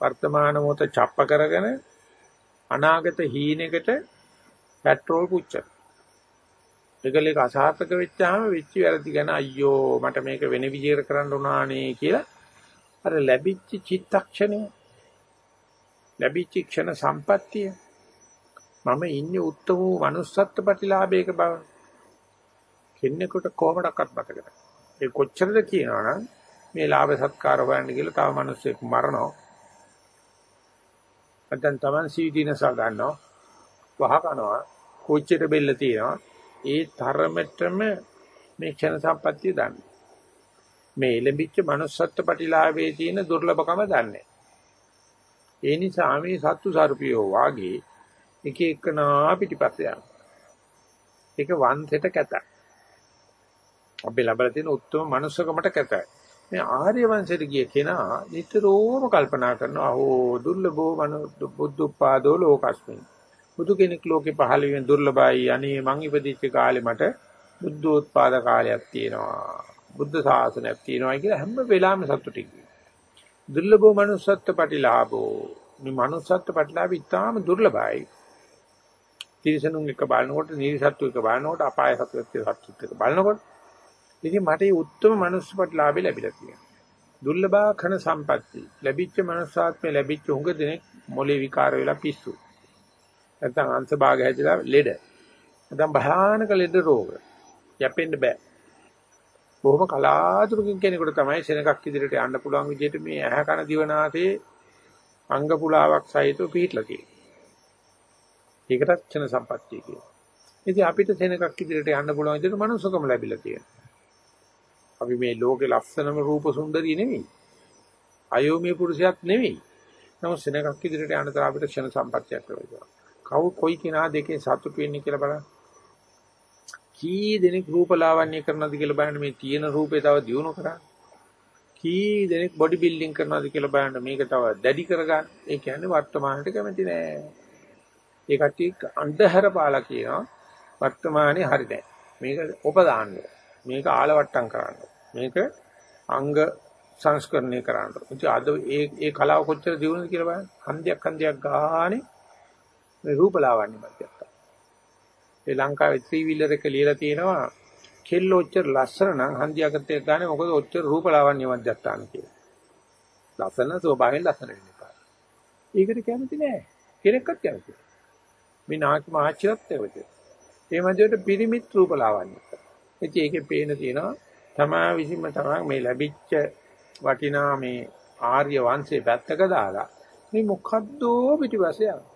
වර්තමාන මොහොත ڇප්ප කරගෙන අනාගත හීනෙකට පෙට්‍රෝල් පුච්චන. ඒකලේක අසාර්ථක වෙච්චාම වෙච්ච වැරදි ගැන අයියෝ මට මේක වෙන විදිහකට කරන්න උනානේ කියලා අර ලැබිච්ච චිත්තක්ෂණය ලැබිච්ච ක්ෂණ සම්පත්තිය මම ඉන්නේ උත්තම වූ manussත්ත්ව ප්‍රතිලාභයක බව කෙනෙකුට කොහොමඩක්වත් මතක නැහැ. ඒ කොච්චරද කියනවනම් මේ ලාභ සත්කාර හොයන්න කියලා තව මිනිස්සෙක් මරනවා. නැත්නම් Taman සීදීනස ගන්නවා. වහ කනවා. කොච්චර බෙල්ල තියෙනවා. ඒ තරමටම මේ ක්ෂණ සම්පත්තිය දන්නේ. මේ ලැබිච්ච manussත්ත්ව ප්‍රතිලාභයේ තියෙන දුර්ලභකම දන්නේ. ඒ නිසා මේ සත්තු සර්පියෝ වාගේ එක එකනා පිටිපස්සේ යනවා. ඒක වන්සෙට කැතයි. අපි ලැබලා තියෙන උත්තරම manussකමට කැතයි. මේ ආර්ය වංශයට ගිය කෙනා නිතරම කල්පනා කරනවා ඕ දුර්ලභෝ මනු බුද්ධෝපාදෝ ලෝකස්මින්. බුදු කෙනෙක් ලෝකේ පහළ වෙන දුර්ලභයි. අනේ මං ඉපදිච්ච කාලේ මට බුද්ධෝත්පාද කාලයක් තියෙනවා. බුද්ධ ශාසනයක් තියෙනවා කියලා හැම වෙලාවෙම සතුටින්. දුර්ලභෝ manussත්ත්ව ප්‍රතිලාභෝ මේ manussත්ත්ව ප්‍රතිලාභය ඉතාම දුර්ලභයි. තිරිසනුන් එක බලනකොට නිරිසත්තු එක බලනකොට අපාය සත්‍යත් සත්‍යත් එක බලනකොට ඉතින් මට මේ උත්තරම manuss ප්‍රතිලාභය ලැබිලා තියෙනවා. දුර්ලභා khන සම්පatti ලැබිච්ච manussාත්මේ ලැබිච්ච උඟ දෙනෙක් මොලේ විකාර වෙලා පිස්සු. නැත්නම් අංශ භාග හැදිලා ලෙඩ. නැත්නම් භයානක ලෙඩ රෝග. යැපෙන්න බෑ. බොහොම කලාතුරකින් කෙනෙකුට තමයි සෙනගක් ඉදිරියට යන්න පුළුවන් විදිහට මේ ඇහැ කන දිවනාසේ අංග පුලාවක් සහිතව පිහිටලා තියෙනවා. ඒකටත් චන සම්පත්තිය කියනවා. ඉතින් අපිට සෙනගක් ඉදිරියට යන්න පුළුවන් විදිහට මනුස්සකම ලැබිලා තියෙනවා. අපි මේ ලෝකේ ලස්සනම රූප සුන්දරිය නෙවෙයි. අයෝමී පුරුෂයෙක් නෙවෙයි. නමුත් සෙනගක් ඉදිරියට යන්න තර අපිට ක්ෂණ සම්පත්තියක් ලැබෙනවා. කවු කොයි කෙනා දෙකේ සතුටු වෙන්නේ කියලා බලන්න. කී දෙනෙක් රූපලාවන්‍ය කරනවද කියලා බලන්න මේ තියෙන රූපේ තව දියුණු කරන්න. කී දෙනෙක් බොඩි බිල්ඩින් කරනවද කියලා බලන්න මේක තව දැඩි කරගන්න. ඒ කියන්නේ වර්තමානට කැමති නෑ. ඒ කට්ටිය අන්ධහර පාලා කියනවා වර්තමානයේ හරි නෑ. මේක උපදාන්න. මේක ආලවට්ටම් කරන්න. මේක අංග සංස්කරණය කරන්න. ඉතින් අද ඒ ඒ කලාව කොච්චර දියුණුද කියලා බලන්න. හන්දියක් හන්දියක් ගානේ මේ රූපලාවන්‍ය මැදට. ඒ ලංකාවේ ත්‍රී වීලර් එක ලියලා තියෙනවා කෙල්ල ඔච්චර ලස්සන නම් හන්දියකට ගානේ මොකද ඔච්චර රූපලාවන්‍ය මැදට කියලා. ලස්සන ස්වභාවයෙන් ලස්සන වෙන්න එපා. ඒකට කැමති නෑ. කෙනෙක්වත් කැමති නෑ. මේ නාකි මහච්චිවත් ඒවද. ඒ මැදට පිරිමිත් රූපලාවන්‍ය. ඉතින් ඒකේ පේන තියෙනවා තමා විසින්ම තමයි මේ ලැබිච්ච වටිනා මේ ආර්ය වංශේ පැත්තක දාලා මේ මොකද්දෝ පිටිපස්සේ යනවා.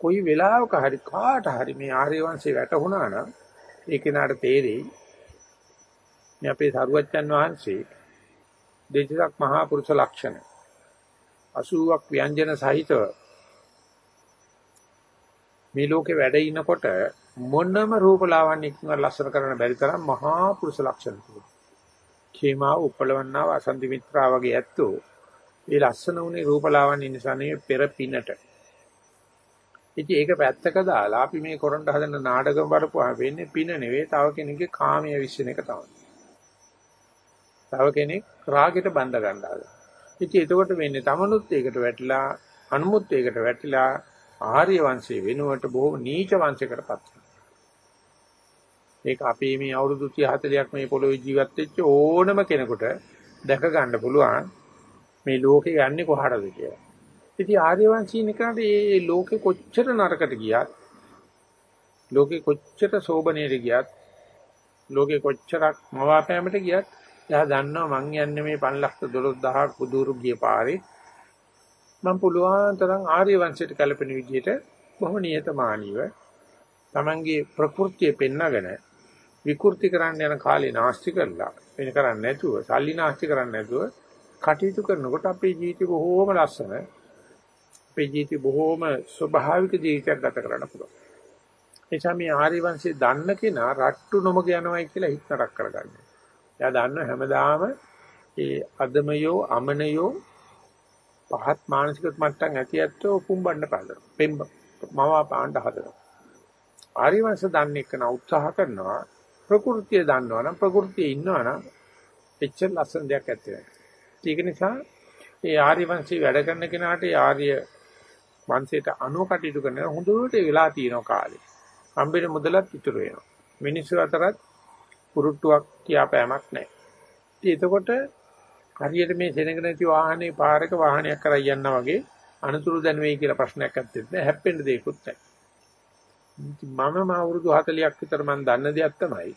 කොයි වෙලාවක හරි කාට හරි මේ ආර්ය වංශේ වැටුණා නම් ඒ කෙනාට තේරෙයි මේ අපේ සරුවච්චන් වහන්සේ දෙතිසක් මහා පුරුෂ ලක්ෂණ 80ක් ව්‍යංජන සහිතව මේ ලෝකේ වැඩ ඉනකොට මොනම රූපලාවන්‍යකින් ලස්සන කරන්න බැරි තරම් මහා පුරුෂ ලක්ෂණ තිබුණා. කේමා උපලවන්නා වසන්ති මිත්‍රා වගේ ඇත්තෝ ඒ ලස්සන උනේ රූපලාවන්‍ය නිසා නෙවෙයි පෙර පිනට. ඉතින් ඒක පැත්තක දාලා අපි මේ කරන්න හදන නාටකම් බලපුවා වෙන්නේ පින නෙවෙයි තව කෙනෙක්ගේ කාමයේ විශ්ින එක තමයි. තව කෙනෙක් රාගෙට බඳ ගන්නවා. ඉතින් එතකොට වෙන්නේ තමනුත් ඒකට වැටිලා අනුමුත් ඒකට වැටිලා ආර්ය වංශයේ වෙනුවට බොහෝ නීච වංශයකටපත් වෙනවා. ඒක අපේ මේ අවුරුදු 30 40ක් මේ පොළොවේ ජීවත් වෙච්ච ඕනම කෙනෙකුට දැක ගන්න පුළුවන් මේ ලෝකේ යන්නේ කොහටද කියලා. ඉතින් ආර්යවංශීන් එකට මේ ලෝකෙ කොච්චර නරකට ගියත් ලෝකෙ කොච්චර සෝබනේට ගියත් ලෝකෙ කොච්චරක් මවාපෑමට ගියත් එයා දන්නවා මං යන්නේ මේ 512000ක් කුදුරු ගිය පාරේ. මම පුළුවන් තරම් ආර්ය වංශයට කැළපෙන විදිහට බොහොම නියතමානීව Tamanගේ ප්‍රകൃතිය පෙන්නගෙන විකෘති කරන්න යන කාලේ නාස්ති කරලා වෙන කරන්නේ නැතුව සල්ලි නාස්ති කරන්නේ නැතුව කටයුතු කරනකොට අපේ ජීවිතේ බොහෝම ලස්සන අපේ ජීවිතේ බොහෝම ස්වභාවික ජීවිතයක් ගත කරන්න පුළුවන්. එනිසා මේ ආර්ය වංශයේ දන්න කෙනා රට්ටු නොමග යනවායි කියලා හිත නරක කරගන්න. එයා දන්න හැමදාම ඒ අදමයෝ අමනයෝ පහත් මානසික මට්ටම් ඇති ඇත්තෝ පුම්බන්න පාදනවා. පෙම්බ මම පාණ්ඩ හදනවා. ආර්ය වංශ දන්නේ කෙනා උත්සාහ කරනවා ප්‍රകൃතිය දන්නවනම් ප්‍රകൃතියේ ඉන්නවනම් එච්චර ලස්සන දෙයක් ඇත්තේ නැහැ. ඒක නිසා ඒ ආර්ය වංශී වැඩ කරන කෙනාට ඒ ආර්ය වංශයට අනුව කටයුතු කරන හොඳට වෙලා තියෙන කාලේ. හම්බෙන මුදලත් ඉතුරු වෙනවා. මිනිස්සු අතරත් පුරුට්ටුවක් කියාපෑමක් නැහැ. ඉතින් එතකොට හරියට මේ සෙනඟ නැති වාහනේ පාරක වාහනයක් කරා යනවා වගේ අනතුරු දැනුවේයි කියලා ප්‍රශ්නයක් නැත්තේ නෑ හැප්පෙන්න දෙයක්වත් නැහැ. මම අවුරුදු 40ක් විතර මම දන්න දෙයක් තමයි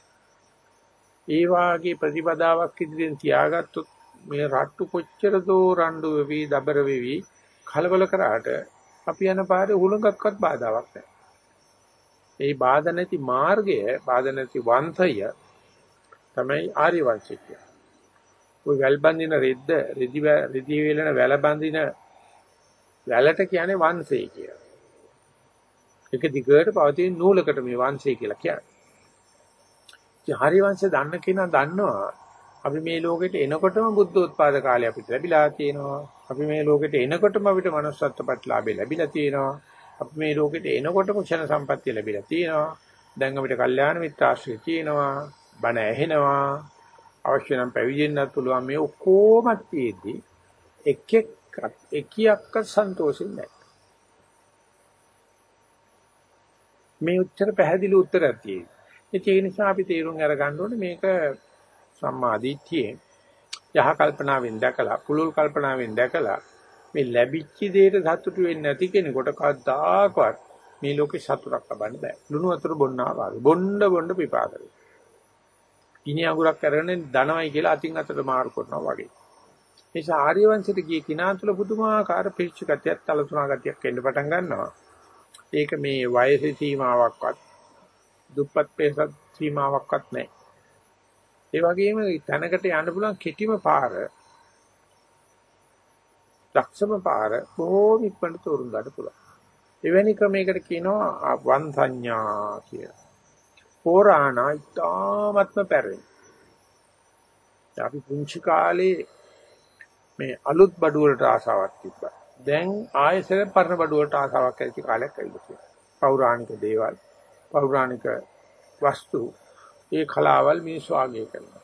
ඒ වාගේ ප්‍රතිපදාවක් ඉදිරියෙන් තියාගත්තොත් මේ රට්ටු කොච්චර දෝ රණ්ඩු වෙවි දබර වෙවි කලබල කරාට අපි යන පාරේ උලඟක්වත් බාධාවක් නැහැ. ඒ බාධා නැති මාර්ගය, බාධා නැති වංශය තමයි ආර්ය වංශය කියන්නේ. ওই වැල් බඳින රෙද්ද, රෙදි රෙදි වේලන වැල බඳින වැලට කියන්නේ වංශය කියලා. එක දිගට පවතින නූලකට මේ වංශය කියලා කියන්නේ. ඉතින් හරි වංශය දන්න කෙනා දන්නවා අපි මේ ලෝකෙට එනකොටම බුද්ධෝත්පාද කාලය අපිට ලැබිලා තියෙනවා. අපි මේ ලෝකෙට එනකොටම අපිට manussත්ත්ව ප්‍රතිලාභය ලැබිලා තියෙනවා. අපි මේ ලෝකෙට එනකොටම ක්ෂණ සම්පත්තිය ලැබිලා තියෙනවා. දැන් අපිට කල්යාණ මිත්‍රාශ්‍රය තියෙනවා. බණ ඇහෙනවා. අවශ්‍ය නම් පැවිදෙන්නත් පුළුවන් මේ ඔක්කොම තියෙද්දි එක් එක් එකියක්ක සන්තෝෂෙන්නේ නැහැ. මේ උත්තර පැහැදිලි උත්තරයක් තියෙනවා. ඒ නිසා අපි තීරුම් අරගන්න ඕනේ මේක සම්මාදිට්ඨියේ යහ කල්පනාවෙන් දැකලා කුලුල් කල්පනාවෙන් දැකලා මේ ලැබිච්ච දෙයට සතුටු වෙන්නේ නැති කෙනෙකුට කවදාකවත් මේ ලෝකේ සතුටක් ලබන්න බෑ. ලුණු වතුර බොන්නා වගේ. බොන්න බොන්න පිපාසයි. ගිනි අඟුරක් අරගෙන දනවයි කියලා අතින් අතට මාරු කරනවා වගේ. මේ ආර්ය වංශයට ගිය කිනා තුළ පුදුමාකාර පිරිච්ච ගතියක් තලතුණා ගතියක් එන්න පටන් ගන්නවා. ඒක මේ වයසේ සීමාවක්වත් දුප්පත් පේසත් සීමාවක්වත් නැහැ. ඒ වගේම තැනකට යන්න පුළුවන් කෙටිම පාර දක්ෂම පාර බොහෝම ඉක්මනට තෝරුම් ගන්න පුළුවන්. එවැනි ක්‍රමයකට කියනවා වන් සංඥා කියලා. පෝරාණ ඉතාමත්ම පැරණි. අපි පුංචි කාලේ මේ අලුත් බඩු වලට ආසාවක් තිබ්බා. දැන් ආයෙසර පරණ බඩු වලට ආසාවක් ඇති කාලයක් ඇවිල්ලා තියෙනවා. පෞරාණික දේවල්, පෞරාණික වස්තු, ඒ කලාවල් මිනිස්සු ආගය කරනවා.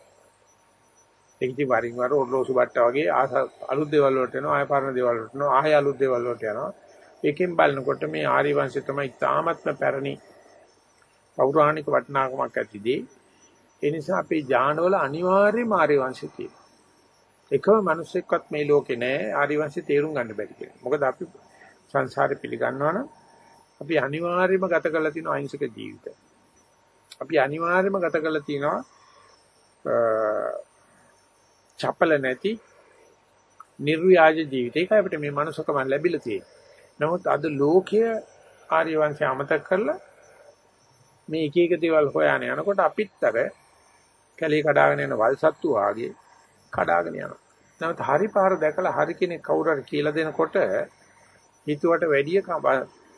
ඒක ඉතින් වරින් වර ඔරලෝසු බට්ටා වගේ ආස අලුත් දේවල් වලට එනවා, ආය පරණ දේවල් වලට එනවා, ආය අලුත් දේවල් වලට යනවා. ඒකෙන් බලනකොට මේ ආර්ය වංශය තමයි ඉතාමත්ම පැරණි පෞරාණික වටිනාකමක් ඇතිදී. ඒ නිසා අපේ ඥානවල අනිවාර්යයෙන්ම ආර්ය වංශය තියෙනවා. එකම මිනිස්සෙක්වත් මේ ලෝකේ නැහැ ආර්ය වංශය තේරුම් ගන්න බැරි කියලා. මොකද අපි සංසාරේ පිළිගන්නවා නම් අපි අනිවාර්යයෙන්ම ගත කරලා තියෙන අහිංසක ජීවිතය. අපි අනිවාර්යයෙන්ම ගත කරලා තියෙනවා චපල නැති නිර්ව්‍යාජ ජීවිතය. ඒකයි අපිට මේ මනුස්සකම ලැබිලා තියෙන්නේ. නමුත් අද ලෝකය ආර්ය වංශය අමතක කරලා මේ එක එක දේවල් හොයාන යනකොට අපිත් අර කැලේ කඩාගෙන යන වල්සත්තු වාගේ කඩාගෙන යනවා. නමුත් හරි පාර දැකලා හරි කෙනෙක් කවුරු හරි කියලා දෙනකොට හිතුවට වැඩිය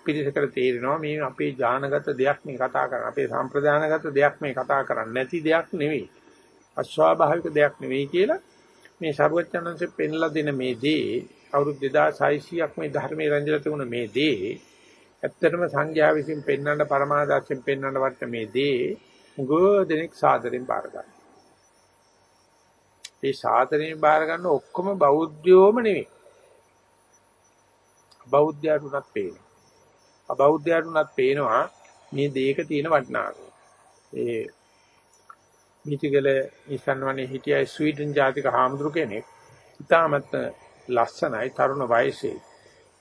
පිළිසකට තේරෙනවා මේ අපේ ඥානගත දෙයක් මේ කතා කරන්නේ. අපේ සම්ප්‍රදානගත දෙයක් මේ කතා කරන්නේ නැති දෙයක් නෙවෙයි. අස්වාභාවික දෙයක් නෙවෙයි කියලා මේ සරුවචනන්සේ පෙන්ලා දෙන මේ දේ අවුරුදු 2600ක් මේ ධර්මයේ රැඳිලා තිබුණ මේ දේ ඇත්තටම සංඝයා විසින් පෙන්වන්න පරමාදර්ශයෙන් පෙන්වන්න වට මේ දේ උගෝ දෙනෙක් සාදරෙන් බාර ගන්න. ඒ සාදරයෙන් බාර ගන්න ඔක්කොම බෞද්ධයෝම නෙවෙයි. බෞද්ධයාට උනත් පේනවා. අබෞද්ධයාට උනත් පේනවා මේ දෙයක තියෙන වටිනාකම. ඒ මිතිගල ඉස්සන්වනේ හිටිය ස්වීඩන් ජාතික හාමුදුරු කෙනෙක්. ඉතාමත් ලස්සනයි තරුණ වයසේ.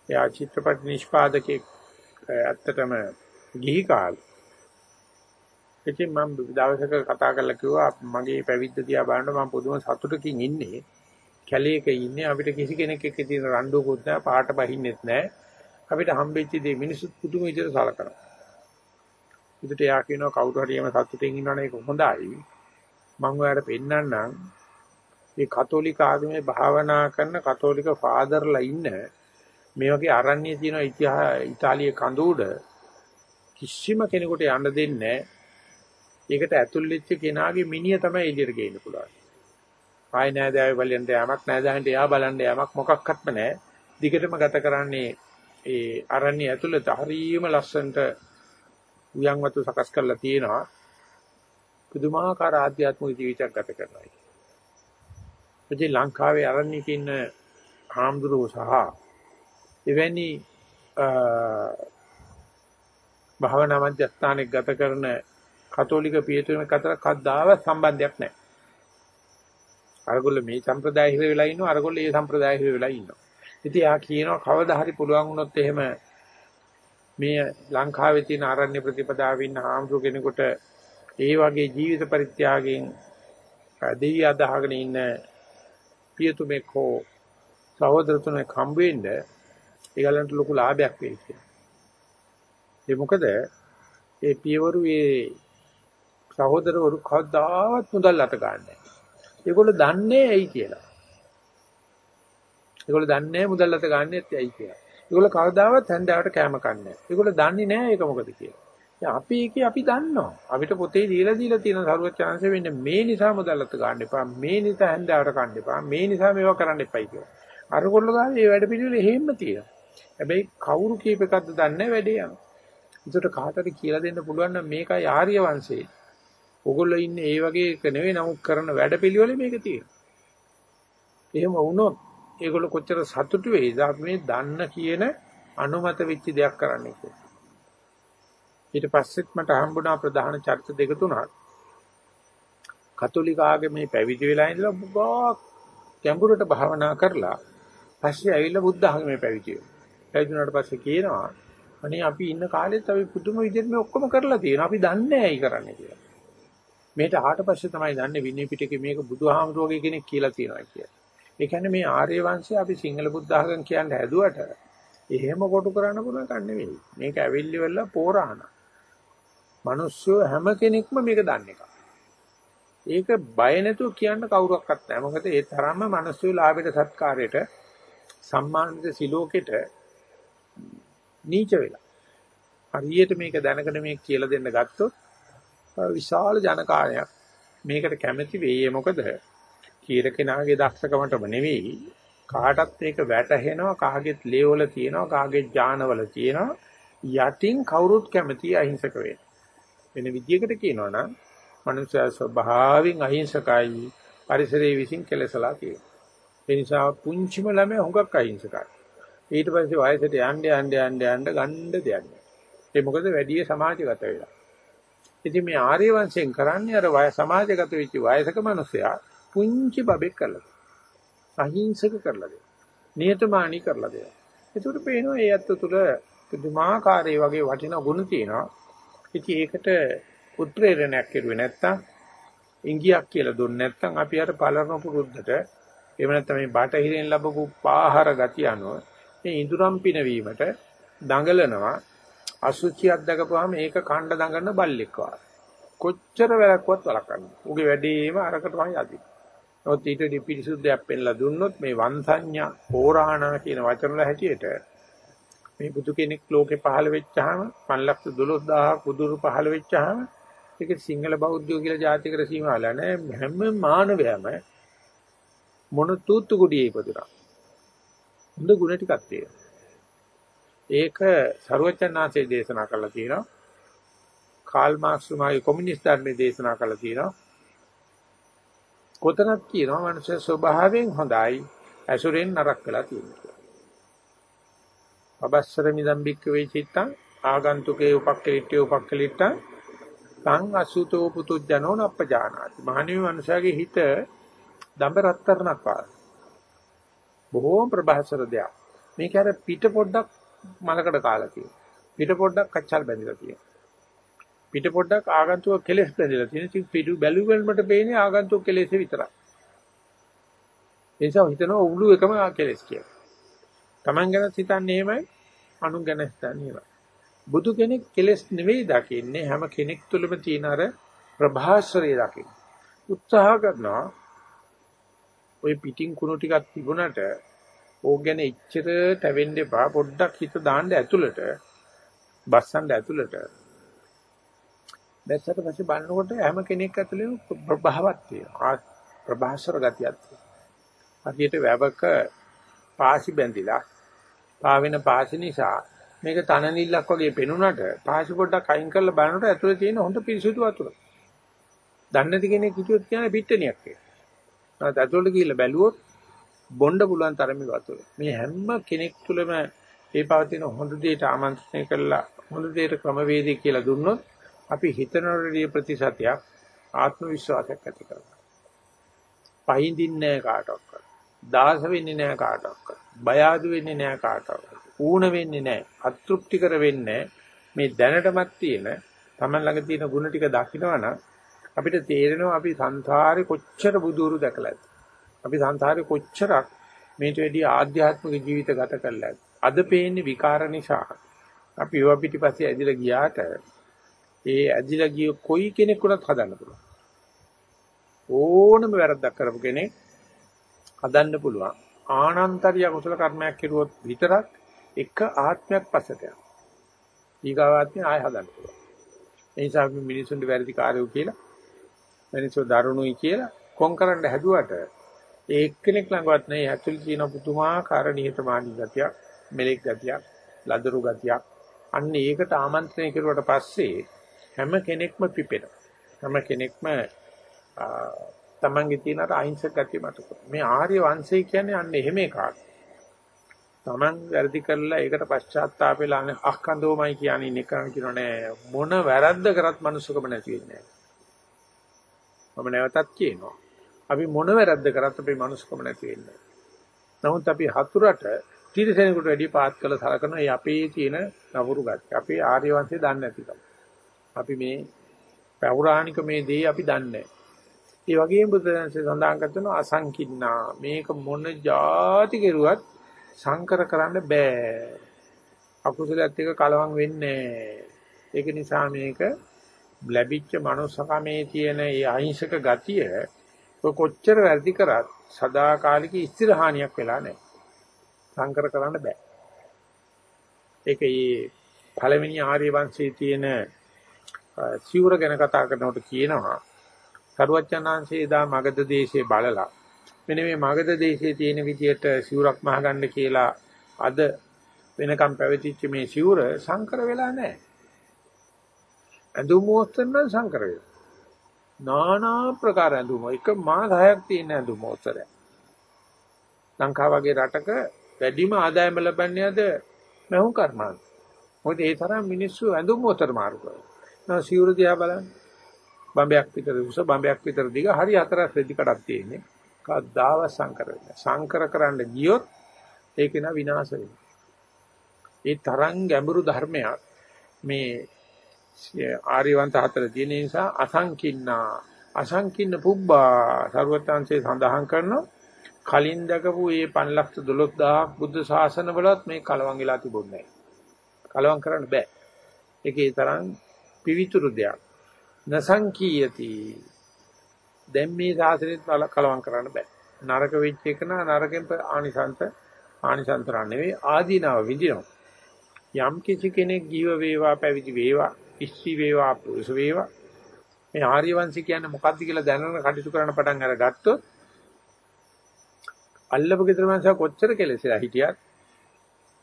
එයා චිත්‍රපට නිෂ්පාදකෙක් ඇත්තටම ගිහි කාලේ. ඉතින් මම දවසක කතා කරලා කිව්වා මගේ පැවිද්ද දිහා බලනකොට මම පුදුම සතුටකින් ඉන්නේ. කැලේක ඉන්නේ අපිට කිසි කෙනෙක් එක්ක තියෙන රණ්ඩුවකුත් නැහැ පාට බහින්නෙත් නැහැ. අපිට හම්බෙච්ච දේ මිනිස්සුත් පුදුම විදිහට සලකනවා. ඉතින් එයා කියනවා කවුරු හරි එම සතුටින් ඉන්නවනේ ඒක හොඳයි. මම ඔයාලට පෙන්නන්නම් මේ කතෝලික ආගමේ භාවනා කරන කතෝලික ෆාදර්ලා ඉන්න මේ වගේ අරණ්‍ය තියෙන ඉතිහාස ඉතාලියේ කඳුඩ කිසිම කෙනෙකුට යන්න දෙන්නේ ඒකට ඇතුල් වෙච්ච කෙනාගේ මිනිය තමයි එළියට ගේන්න පුළුවන්. ආය නෑදෑයෝ බලන්න යamak නෑදෑයන්ට එයා බලන්න යamak මොකක්වත්ම නෑ. දිගටම ගත කරන්නේ ඒ අරණ්‍ය ඇතුළත හරියම ලස්සනට උයන්වතු සකස් කරලා තියෙනවා. පුදුමාකාර ආධ්‍යාත්මික ජීවිතයක් ගත කරනවා. ඉතින් ලංකාවේ අරණියක ඉන්න හාමුදුරුවෝ සහ එවැනි භාවනා මධ්‍යස්ථානයක් ගත කරන කතෝලික පියතුමෙක් අතර කද්දාව සම්බන්ධයක් නැහැ. අරගොල්ල මේ සම්ප්‍රදාය හිර වෙලා ඉන්නවා අරගොල්ල ඒ සම්ප්‍රදාය හිර වෙලා ඉන්නවා. ඉතින් යා කියනවා කවදා හරි පුළුවන් වුණොත් එහෙම මේ ලංකාවේ තියෙන ආරණ්‍ය ප්‍රතිපදාවේ ඉන්න හාමුදුරු කෙනෙකුට ඒ වගේ ජීවිත පරිත්‍යාගයෙන් දෙවිය අදහගෙන ඉන්න පියතුමෙක් හෝ සහෝදරතුමෙක් හම්බ වෙන්න ඒගලන්ට ලොකු ලාභයක් වෙයි කියලා. ඒ මොකද ඒ පියවරු ඒ සහෝදරවරු කවදාවත් මුදල් අත ගන්නෑ. ඒගොල්ලෝ දන්නේ ඇයි කියලා. ඒගොල්ලෝ දන්නේ මුදල් අත ගන්නෙත් ඇයි කියලා. ඒගොල්ලෝ කවදාවත් හැන්දාවට කැම කන්නේ නැහැ. ඒගොල්ලෝ දන්නේ නැහැ ඒක මොකද කියලා. අපි ඒකේ අපි දන්නවා. අපිට පොතේ දීලා දීලා තියෙන සරුවත් chance වෙන්නේ මේ නිසා මුදල්ලත් ගන්න එපා. මේ නිසා හැන්දාවට කන්න එපා. මේ නිසා මේවා කරන්න එපයි කියලා. අරගොල්ලෝ ගාවේ මේ වැඩ පිළිවෙල එහෙම තියෙනවා. හැබැයි කවුරු කීප එකක්ද දන්නේ වැඩේ යනවා. ඒකට කාටද කියලා දෙන්න පුළුවන් නම් මේකයි ආර්ය වංශේ. ඕගොල්ලෝ ඉන්නේ ඒ වගේ එක නෙවෙයි නමුත් කරන වැඩ පිළිවෙල මේක තියෙනවා. එහෙම වුණොත් ඒගොල්ලෝ කොච්චර සතුටු වෙයිද අපි මේ දන්න කියන අනුමත වෙච්ච දෙයක් කරන්නේ කියලා. ඊට පස්සෙත් මට හම්බුණා ප්‍රධාන චරිත දෙක තුනක්. කතෝලික ආගමේ පැවිදි වෙලා ඉඳලා බොගක් ගැඹුරට භාවනා කරලා පස්සේ ඇවිල්ලා බුද්ධ ආගමේ පැවිදි වෙනවා. පැවිදුණාට පස්සේ කියනවා අනේ අපි ඉන්න කාලෙත් අපි පුදුම විදිහට මේ ඔක්කොම කරලා තියෙනවා. අපි දන්නේ නැහැ ඇයි කරන්නේ කියලා. මේට ආවට පස්සේ තමයි දන්නේ විනය පිටකේ මේක බුදුහාමුදුරුවෝ කෙනෙක් කියලා තියෙනවා කියලා. ඒ කියන්නේ මේ ආර්ය වංශය අපි සිංහල බුද්ධ ආගම කියන්නේ හැදුවට එහෙම කොටු කරන්න පුළුවන් කන්නේ නෙවෙයි. මේක ඇවිල්ලි වෙලා පෝරාන. මිනිස්සු හැම කෙනෙක්ම මේක දන්නේ එක. ඒක බය නැතුව කියන්න කවුරක්වත් නැහැ. මොකද ඒ තරම්ම මිනිස්සු ලාභයට සත්කාරයට සම්මානිත සිලෝකෙට නීච වෙලා. හරියට මේක දැනගෙන මේක කියලා දෙන්න ගත්තොත් විශාල ජනකායක් මේකට කැමැති වෙයි. මොකද කීර කෙනාගේ දක්ෂකමටම නෙවෙයි කාටත් ඒක වැටහෙනවා කාගෙත් ලේවල තියෙනවා කාගෙත් ඥානවල තියෙනවා යටින් කවුරුත් කැමති අහිංසක වෙන්න. වෙන විදියකට කියනවා නම් මනුෂ්‍ය ස්වභාවයෙන් අහිංසකයි පරිසරයේ විසින් කෙලසලා තියෙනවා. ඒ නිසා පුංචිම ළමයා හුඟක් අහිංසකයි. ඊට පස්සේ වයසට යන්න යන්න යන්න යන්න ගන්න දෙයක් නෑ. ඒ මොකද වැඩි සමාජගත වෙලා. ඉතින් මේ ආර්ය වංශයෙන් කරන්නේ අර වය සමාජගත වෙච්ච වයසක මිනිසයා පුංචි බබෙක් කරලා. අහිංසක කරලා දෙනවා. නියතමානී කරලා දෙනවා. ඒකට පේනවා ඒ ඇත්ත තුළ පුදුමාකාරී වගේ වටිනා ගුණ තියෙනවා. ඉතින් ඒකට උත්ප්‍රේරණයක් කෙරුවේ නැත්තම් ඉංගියක් කියලා දුන්නේ නැත්තම් අපි අර පලරන පුරුද්දට එහෙම නැත්නම් මේ බටහිරෙන් ලැබපු පාහර ගතිය අනුව මේ ඉඳුරම් පිනවීමට දඟලනවා අසුචියක් දැකපුවාම ඒක කණ්ඩ දඟන බල්ලෙක් වගේ. කොච්චර වැරක්වත් වළක්වන්න. උගේ වැඩේම අරකට තමයි යදී. නමුත් ඊට වඩා පිරිසුද්ධයක් පෙන්ලා දුන්නොත් මේ වංශඤ්ඤා පෝරාණ කියන වචන වල හැටියට මේ බුදු කෙනෙක් ලෝකේ පහළ වෙච්චාම 512000 කුදුරු පහළ වෙච්චාම ඒක සිංහල බෞද්ධයෝ කියලා ජාතිකර සීමාවල නැහැ හැම මානවයම මොන තූත්තු කුඩියේ ඉපදුනා. හොඳ ගුණ ටිකක් තියෙනවා. ඒක ਸਰුවචනාංශයේ දේශනා කරලා තියෙනවා. කාල් මාක්ස් තුමාගේ කොමියුනිස්ට් ධර්මයේ දේශනා කරලා තියෙනවා. කොතනක් කියනවා මනුෂ්‍ය ස්වභාවයෙන් හොඳයි ඇසුරෙන් නරක වෙලා තියෙනවා. අබස්සර මිදම් බික්ක වේ චිත්තං ආගන්තුකේ උපක්කලිට්ඨේ උපක්කලිට්ඨං තං අසුතෝ පුතුජනෝ නප්පජානාති. මහණෙනි මනුෂයාගේ හිත දඹ රත්තරණක් වාගේ. බොහෝම ප්‍රභාසර දෙයක්. මේක අර පිට පොඩ්ඩක් මලකඩ කාලා තියෙනවා. පිට පොඩ්ඩක් කච්චල් බැඳලා තියෙනවා. පිට පොඩ්ඩක් ආගන්තුක කෙලෙස් බැඳලා තියෙන ඉතින් පිටු බැලුවල්මට පේන්නේ ආගන්තුක කෙලෙස් විතරයි. ඒ නිසා හිතනවා උගුළු එකම කෙලෙස් කියලා. Taman ගැන හිතන්නේ එහෙමයි, අනුන් ගැන හිතන්නේ එහෙමයි. බුදු කෙනෙක් කෙලෙස් නෙවෙයි දකින්නේ හැම කෙනෙක් තුළම තියෙන අර ප්‍රභාස්වරය දකින්න. උත්සාහ කරනවා ওই පිටින් කුණු ටිකක් තිබුණට ඕක ගැන ඉච්චර තැවෙන්න එපා පොඩ්ඩක් හිත දාන්න ඇතුළට බස්සන්න ඇතුළට දැස්සට පස්සේ බලනකොට හැම කෙනෙක් ඇතුළේම ප්‍රභාවක් තියෙනවා. ප්‍රභාසර ගතියක් තියෙනවා. හරියට වැවක පාසි බැඳිලා පාවෙන පාසි නිසා මේක තනනිල්ලක් වගේ පෙනුනට පාසි පොඩ්ඩක් අයින් කරලා බලනකොට ඇතුලේ තියෙන හොඳ පිරිසුදු වතුර. දන්නේ නැති කෙනෙක් හිතුවොත් කියන්නේ පිට්ටනියක් කියලා. නැත්නම් ඇතුලට ගිහිල්ලා බැලුවොත් බොණ්ඩ පුළුවන් තරමේ වතුර. මේ හැම කෙනෙක් තුළම මේ පවතින හොඳ දෙයට ආමන්ත්‍රණය කළා හොඳ දෙයට ක්‍රමවේදය කියලා දුන්නොත් අපි හිතනවලදී ප්‍රතිශතයක් ආත්ම විශ්වාසයක් ඇති කරගන්නවා. පහින්දින්නේ කාටවත්. දාස වෙන්නේ නැහැ කාටවත්. බය ආදු වෙන්නේ නැහැ කාටවත්. ඌණ වෙන්නේ නැහැ. අතෘප්තිකර වෙන්නේ මේ දැනටමත් තියෙන Taman ළඟ තියෙන ಗುಣ ටික දකිනවනම් අපිට තේරෙනවා අපි සංසාරේ කොච්චර බුදුරු දැකලාද. අපි සංසාරේ කොච්චරක් මේට වැඩි ආධ්‍යාත්මික ජීවිත ගත කළාද. අද පේන්නේ විකාර නිසා අපි ඒවා පිටිපස්සේ ඇදිලා ගියාට ඒ ඇදිලා ගිය කොයි කෙනෙකුටත් හදන්න පුළුවන්. ඕනම වැරද්දක් කරපු කෙනෙක් හදන්න පුළුවන්. ආනන්තරිය කුසල කර්මයක් කෙරුවොත් විතරක් එක ආත්මයක් පස්සට යනවා. ඊගාවාත්මය ආය හදන්න පුළුවන්. ඒ නිසා අපි මිනිසුන්ට වැරදි කාර්යෝ කියලා මිනිස්සු දරුණුයි කියලා කොන් කරන්න හැදුවට ඒ එක්කෙනෙක් ළඟවත් නැහැ ඇතුළේ තියෙන පුදුමාකාර නිහතමානී ගතියක්, මෙලෙක් ගතියක්, ලදරු ගතියක්. අන්න ඒකට ආමන්ත්‍රණය කෙරුවට පස්සේ හැම කෙනෙක්ම පිපෙනවා. හැම කෙනෙක්ම තමන්ගේ තියෙන අර අහිංසක ගතිය මත මේ ආර්ය වංශය කියන්නේ අන්න එහෙම එකක්. තමන් වැරදි කරලා ඒකට පශ්චාත්තාප වෙලා අහකඳෝමයි කියන්නේ ඉන්නේ කරන්න කියනෝ නෑ මොන වැරද්ද කරත් මනුස්සකම නැති වෙන්නේ නෑ. මම නැවතත් කියනවා. අපි මොන වැරද්ද කරත් අපේ මනුස්සකම නැති වෙන්නේ නමුත් අපි හතුරට තිරසනෙකුට වැඩි පාත් කළ සලකන ඒ අපේ තියෙන නවුරු ගතිය. අපේ ආර්ය වංශය දන්නේ නැතිකම. අපි මේ පෞරාණික මේ දේ අපි දන්නේ ඒ වගේම බුදුරජාණන්සේ සඳහන් කරනවා අසංකින්නා මේක මොන જાති කෙරුවත් සංකර කරන්න බෑ. අකුසලත් එක්ක කලවම් වෙන්නේ ඒක නිසා මේක ලැබිච්ච manussකමේ තියෙන ඒ අහිංසක ගතිය කොච්චර වැඩි කරත් සදාකාලික ස්ථිරහානියක් වෙලා නැහැ. සංකර කරන්න බෑ. ඒක මේ පළවෙනි ආර්ය වංශයේ තියෙන සිවුර ගැන කතා කරනකොට කියනවා සරුවච්චනාංශේ දා මගධ දේශේ බලලා මෙන්න මේ මගධ දේශයේ තියෙන විදියට සිවුරක් මහගන්න කියලා අද වෙනකම් පැවතිච්ච මේ සිවුර සංකර වෙලා නැහැ. ඇඳුම් මොස්තර නම් සංකර වෙලා. নানা ප්‍රකාර ඇඳුම් එක මාස 6ක් තියෙන ඇඳුම් මොස්තරය. ලංකාව වගේ රටක වැඩිම ආදායම ලබන්නේ අද මහුම් කර්මාන්ත. මොකද ඒ තරම් මිනිස්සු ඇඳුම් මොස්තර මාරු කරනවා. නා සිවුර දිහා බලන්න. බම්බයක් විතර උස බම්බයක් විතර දිග හරි හතරක් රෙදි කඩක් තියෙන්නේ. කද්දාව සංකර වෙනවා. සංකර කරන්න ගියොත් ඒක නා විනාශ වෙනවා. ඒ තරම් ගැඹුරු ධර්මයක් මේ ආර්යවන්ත හතර තියෙන නිසා අසංකින්නා අසංකින්න පුබ්බා ਸਰවත්‍ංශේ සඳහන් කරනවා කලින් දකපු මේ 512000ක් බුද්ධ ශාසන වලත් මේ කලවම් වෙලා තිබුණේ නැහැ. කලවම් කරන්න බෑ. ඒකේ තරම් පිවිතුරු දෙයක්. නසංකීයති දැන් මේ සාසනෙත් කලවම් කරන්න බෑ. නරක වෙච්ච එක නා නරකෙන් ආනිසංස ආනිසංතරා නෙවෙයි ආදීනව විඳිනවා. යම් කිසි කෙනෙක් ජීව වේවා පැවිදි වේවා ඉස්සි වේවා පුරුෂ වේවා මේ ආර්ය වංශය කියන්නේ මොකක්ද කියලා දැනගෙන කටයුතු කරන්න පටන් අරගත්තොත් අල්ලපු ගෙදර මනස කොච්චර කෙලෙසලා හිටියත්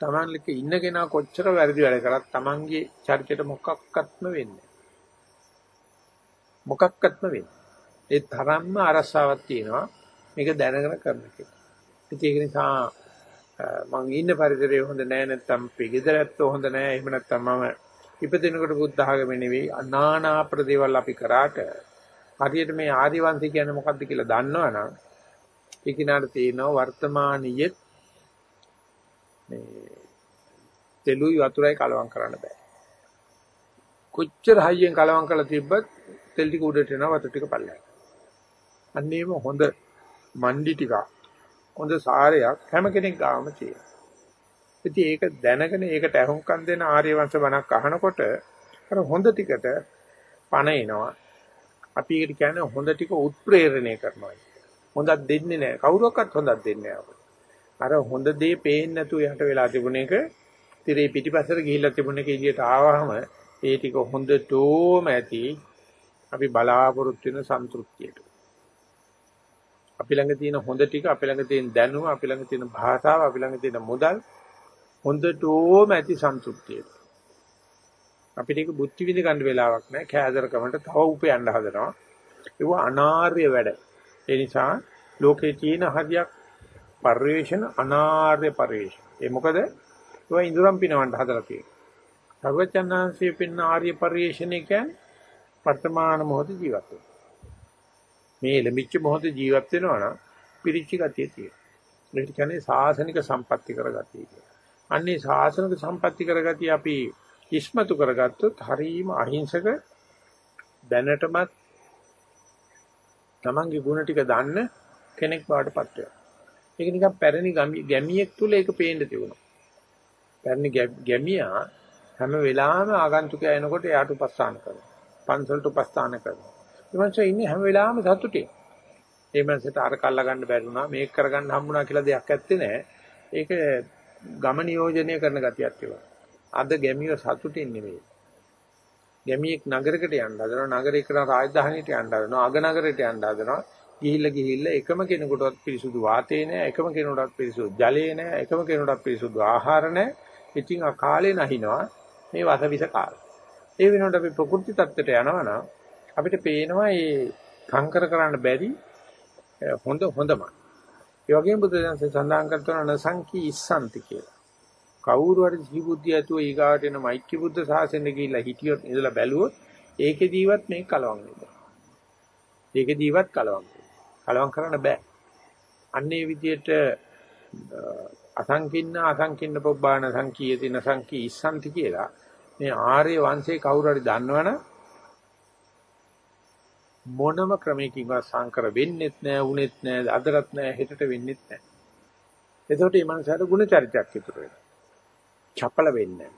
Taman ලික ඉන්න කෙනා කොච්චර වැරදි වැඩ කරත් Tamanගේ චරිතයට මොකක්වත්ම වෙන්නේ මොකක්වත්ම වෙන්නේ ඒ තරම්ම අරසාවක් තියෙනවා මේක දැනගෙන කරන එක. ඒක නිසා මම ඉන්න පරිසරය හොඳ නෑ නැත්තම් පිළිදරත් හොඳ නෑ. එහෙම නැත්තම් මම ඉපදිනකොට බුද්ධ ආගමේ නෙවෙයි අනානා ප්‍රදේවල් අපි කරාට හරියට මේ ආදිවාසී කියන්නේ මොකද්ද කියලා දන්නවනම් ඒ කිනාට තියෙනවා වර්තමානීය මේ තෙලුයි වතුරයි කලවම් කරන්න බෑ. කොච්චර හයියෙන් කලවම් කරලා තිබ්බත් තෙල් ටික උඩට එනවා වතුර ටික පල්ලෙහාට. අන්නේම හොඳ මණ්ඩි ටික හොඳ සාරයක් හැම කෙනෙක් ගාම තියෙනවා. ඉතින් ඒක දැනගෙන ඒකට අහුම්කම් දෙන ආර්ය වංශ බණක් අහනකොට අර හොඳ ටිකට පණ එනවා. අපි ඒකට කියන්නේ හොඳ ටික උත්ප්‍රේරණය කරනවා. හොඳක් දෙන්නේ නැහැ. කවුරක්වත් හොඳක් දෙන්නේ නැහැ. අර හොඳ දේ පේන්නේ නැතුව යට වෙලා තිබුණ එක තිරේ පිටිපස්සට ගිහිල්ලා තිබුණ එක එළියට ආවහම ඒ ටික හොඳටම ඇති අපි බලාපොරොත්තු වෙන සන්තුෂ්තියට. අපි ළඟ තියෙන හොඳ ටික අපි ළඟ තියෙන දැනුම අපි ළඟ තියෙන භාෂාව අපි ළඟ තියෙන මුදල් හොඳටම ඇති සන්තුෂ්තියට. අපිට ඒක බුද්ධි විඳ ගන්න වෙලාවක් නැහැ. කෑදරකමට තව උපයන්න හදනවා. ඒක අනාර්ය වැඩ. ඒ නිසා ලෝකේ තියෙන හරියක් පරිවේෂණ අනාර්ය පරිවේෂණ. ඒ මොකද? ඒවා ඉඳුරම් පිනවන්න හදලා තියෙනවා. සර්වචන්නාංශයේ පින්න ආර්ය පරිවේෂණ කියන්නේ වර්තමාන මොහොත ජීවත් වෙනවා. මේ ලැබිච්ච මොහොතේ ජීවත් වෙනවා නම් පිරිච්ච ගතිය තියෙනවා. ඒකට කියන්නේ සාසනික සම්පatti කරගතිය කියලා. අන්නේ සාසනික සම්පatti කරගතිය අපි ඉස්මතු කරගත්තොත් හරීම අහිංසක දැනටමත් තමන්ගේ ගුණ ටික දන්න කෙනෙක් බවට පත් වෙනවා. ඒක නිකන් පැරණි ගැමියෙක් තුල ඒක පේන්න තිබුණා. පැරණි ගැමියා හැම වෙලාවෙම ආගන්තුකයා එනකොට එයාට උපස්ථාන කරනවා. පන්සලට උපස්ථාන කරනවා. ඒ මනුස්සයා ඉන්නේ හැම වෙලාවෙම සතුටින්. ඒ මනුස්සයට අර කල්ලා ගන්න බැරි වුණා මේක කරගන්න හම්බුණා කියලා දෙයක් ඇත්තේ නැහැ. ඒක ගම නියෝජනය කරන ගතියක් තිබුණා. අද ගැමිය සතුටින් නෙවෙයි. ගැමියෙක් නගරයකට යන්න හදනවා නගරේ කරන රාජධානියට යන්න හදනවා අග නගරයට යන්න හදනවා ගිහිල්ලා ගිහිල්ලා එකම කෙනෙකුටවත් පිරිසුදු වාතේ නැහැ එකම කෙනෙකුටවත් පිරිසුදු ජලේ නැහැ එකම කෙනෙකුටවත් පිරිසුදු ආහාර නැහැ ඉතින් ආ කාලේ නැහිනවා මේ වසවිස කාලේ ඒ වෙනකොට අපි ප්‍රකෘති தත්ත්වයට යනවා නම් අපිට පේනවා මේ සංකර කරන්න බැරි හොඳ හොඳම. ඒ වගේම බුදුදහම සඳහන් කරන නසංකී ඉස්සන්ති කියලා. කවුරු හරි ජීබුද්ධිය ඇතුව ඊගාට එන මෛත්‍රී බුද්ධ ශාසනය ගිහිල්ලා හිටියොත් ඉඳලා බැලුවොත් ඒකේදීවත් මේක කලවම් වෙනවා. ඒකේදීවත් කලවම් කලවම් කරන්න බෑ. අන්නේ විදියට අසංකින්න අසංකින්න පොබ්බාන සංකීයති නසංකී ඉස්සන්ති කියලා මේ ආර්ය වංශේ කවුරු හරි දන්නවනම් මොනම ක්‍රමයකින්වත් සංකර වෙන්නෙත් නෑ උනෙත් නෑ අදරත් නෑ හෙටට වෙන්නෙත් නෑ. එතකොට මේ මනසට ගුණ චරිතයක් ඉතුරු වෙනවා. චපල වෙන්නේ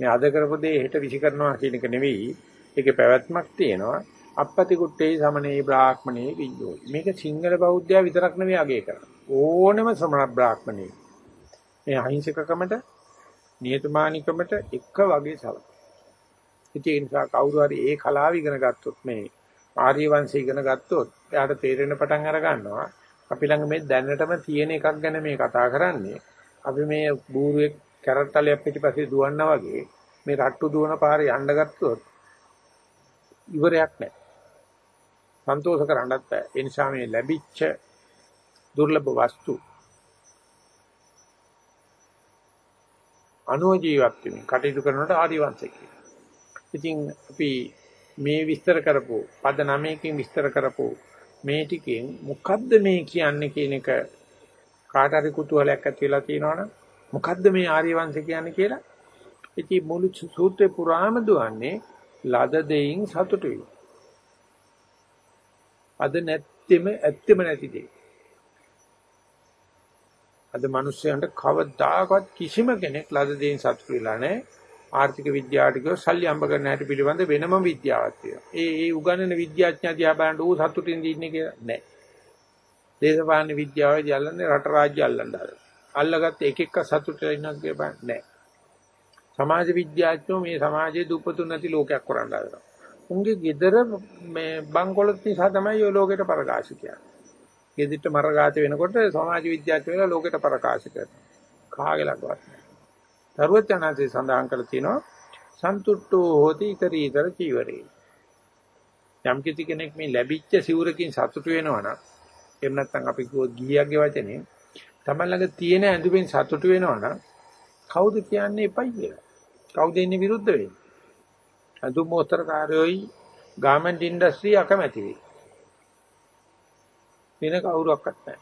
මේ අද කරපු දේ හෙට විසි කරනවා කියන එක නෙවෙයි. ඒකේ පැවැත්මක් තියෙනවා. අපපති කුට්ටේ සමනේ බ්‍රාහ්මණේ විඤ්ඤෝ මේක සිංහල බෞද්ධයා විතරක් නෙවෙයි අගය කරන්නේ. ඕනෙම ශ්‍රමණ බ්‍රාහ්මණේ. මේ අහිංසකකමට නියතමානිකමට එක වගේ සලකනවා ඉතින් ඒ නිසා කවුරු හරි ඒ කලාව ඉගෙන ගත්තොත් මේ ආර්ය වංශය ඉගෙන ගත්තොත් එයාට තේරෙන පටන් අර ගන්නවා. අපි ළඟ මේ දැනටම තියෙන එකක් ගැන මේ කතා කරන්නේ. අපි මේ බූරුවෙක් කැරට්ටලයක් පිටිපස්සේ දුවන්නා වගේ මේ රට්ටු දුවන පාරේ යන්න ගත්තොත් ඉවරයක් නැහැ. සන්තෝෂ කරන්නත් බෑ. ඒ නිසා මේ ලැබිච්ච දුර්ලභ වස්තු අනුව ජීවත් වෙමින් කටයුතු කරනකොට ආදිවංශය කියනවා. ඉතින් අපි මේ විස්තර කරපු පද නමයකින් විස්තර කරපු මේ ටිකෙන් මොකද්ද මේ කියන්නේ කියන එක කාට හරි කුතුහලයක් ඇති වෙලා තියෙනවනම් මොකද්ද මේ ආර්ය වංශ කියන්නේ කියලා. ඉතින් මුළු සූත්‍රේ පුරාම දුවන්නේ ලද දෙයින් සතුටු වීම. අද නැත්තෙම ඇත්තෙම නැති දෙයක්. අද මිනිස්සුන්ට කවදාකවත් කිසිම කෙනෙක් ලද දෙයින් සතුටු වෙලා නැහැ. ආර්ථික විද්‍යාවට ගියොත් සල්ලි අම්බ කරන හැටි පිළිබඳ වෙනම විද්‍යාවක් තියෙනවා. ඒ ඒ උගන්නන විද්‍යාඥයා දිහා බලනකොට ඌ සතුටින් ඉන්නේ කියලා නැහැ. දේශපාලන විද්‍යාවේදී අල්ලන්නේ රට රාජ්‍ය අල්ලන්න හදනවා. අල්ලගත්ත එක එක සතුටට ඉන්නත් නෑ. සමාජ විද්‍යාඥයෝ මේ සමාජයේ දුප්පතුන් නැති ලෝකයක් කරන්න හදනවා. උන්ගේ gedara මේ බංකොලොත් නිසා තමයි ඔය ලෝකෙට ප්‍රකාශ කියන්නේ. ගෙදිට මරගාත වෙනකොට සමාජ විද්‍යාඥයෝ ලෝකෙට ප්‍රකාශ කරනවා. කාගේ ළඟවත් නෑ. දරුවචනාසේ සඳහන් කරලා තියෙනවා සන්තුට්ඨෝ හෝති iterator චීවරේ. යම් කිසි කෙනෙක් මේ ලැබිච්ච සිවුරකින් සතුටු වෙනවා නම් එහෙම නැත්නම් අපි කිව්වොත් ගිහියක්ගේ වචනේ තමන් ළඟ තියෙන ඇඳුමින් සතුටු වෙනවනම් කවුද කියන්නේ එපයි කියලා. කවුද ඉන්නේ විරුද්ධ වෙන්නේ? ඇඳුම් මොස්තරකාරයෝයි ගාමන්ට් ඉන්ඩස්ට්‍රි අකමැති වෙයි. වෙන කවුරක්වත් නැහැ.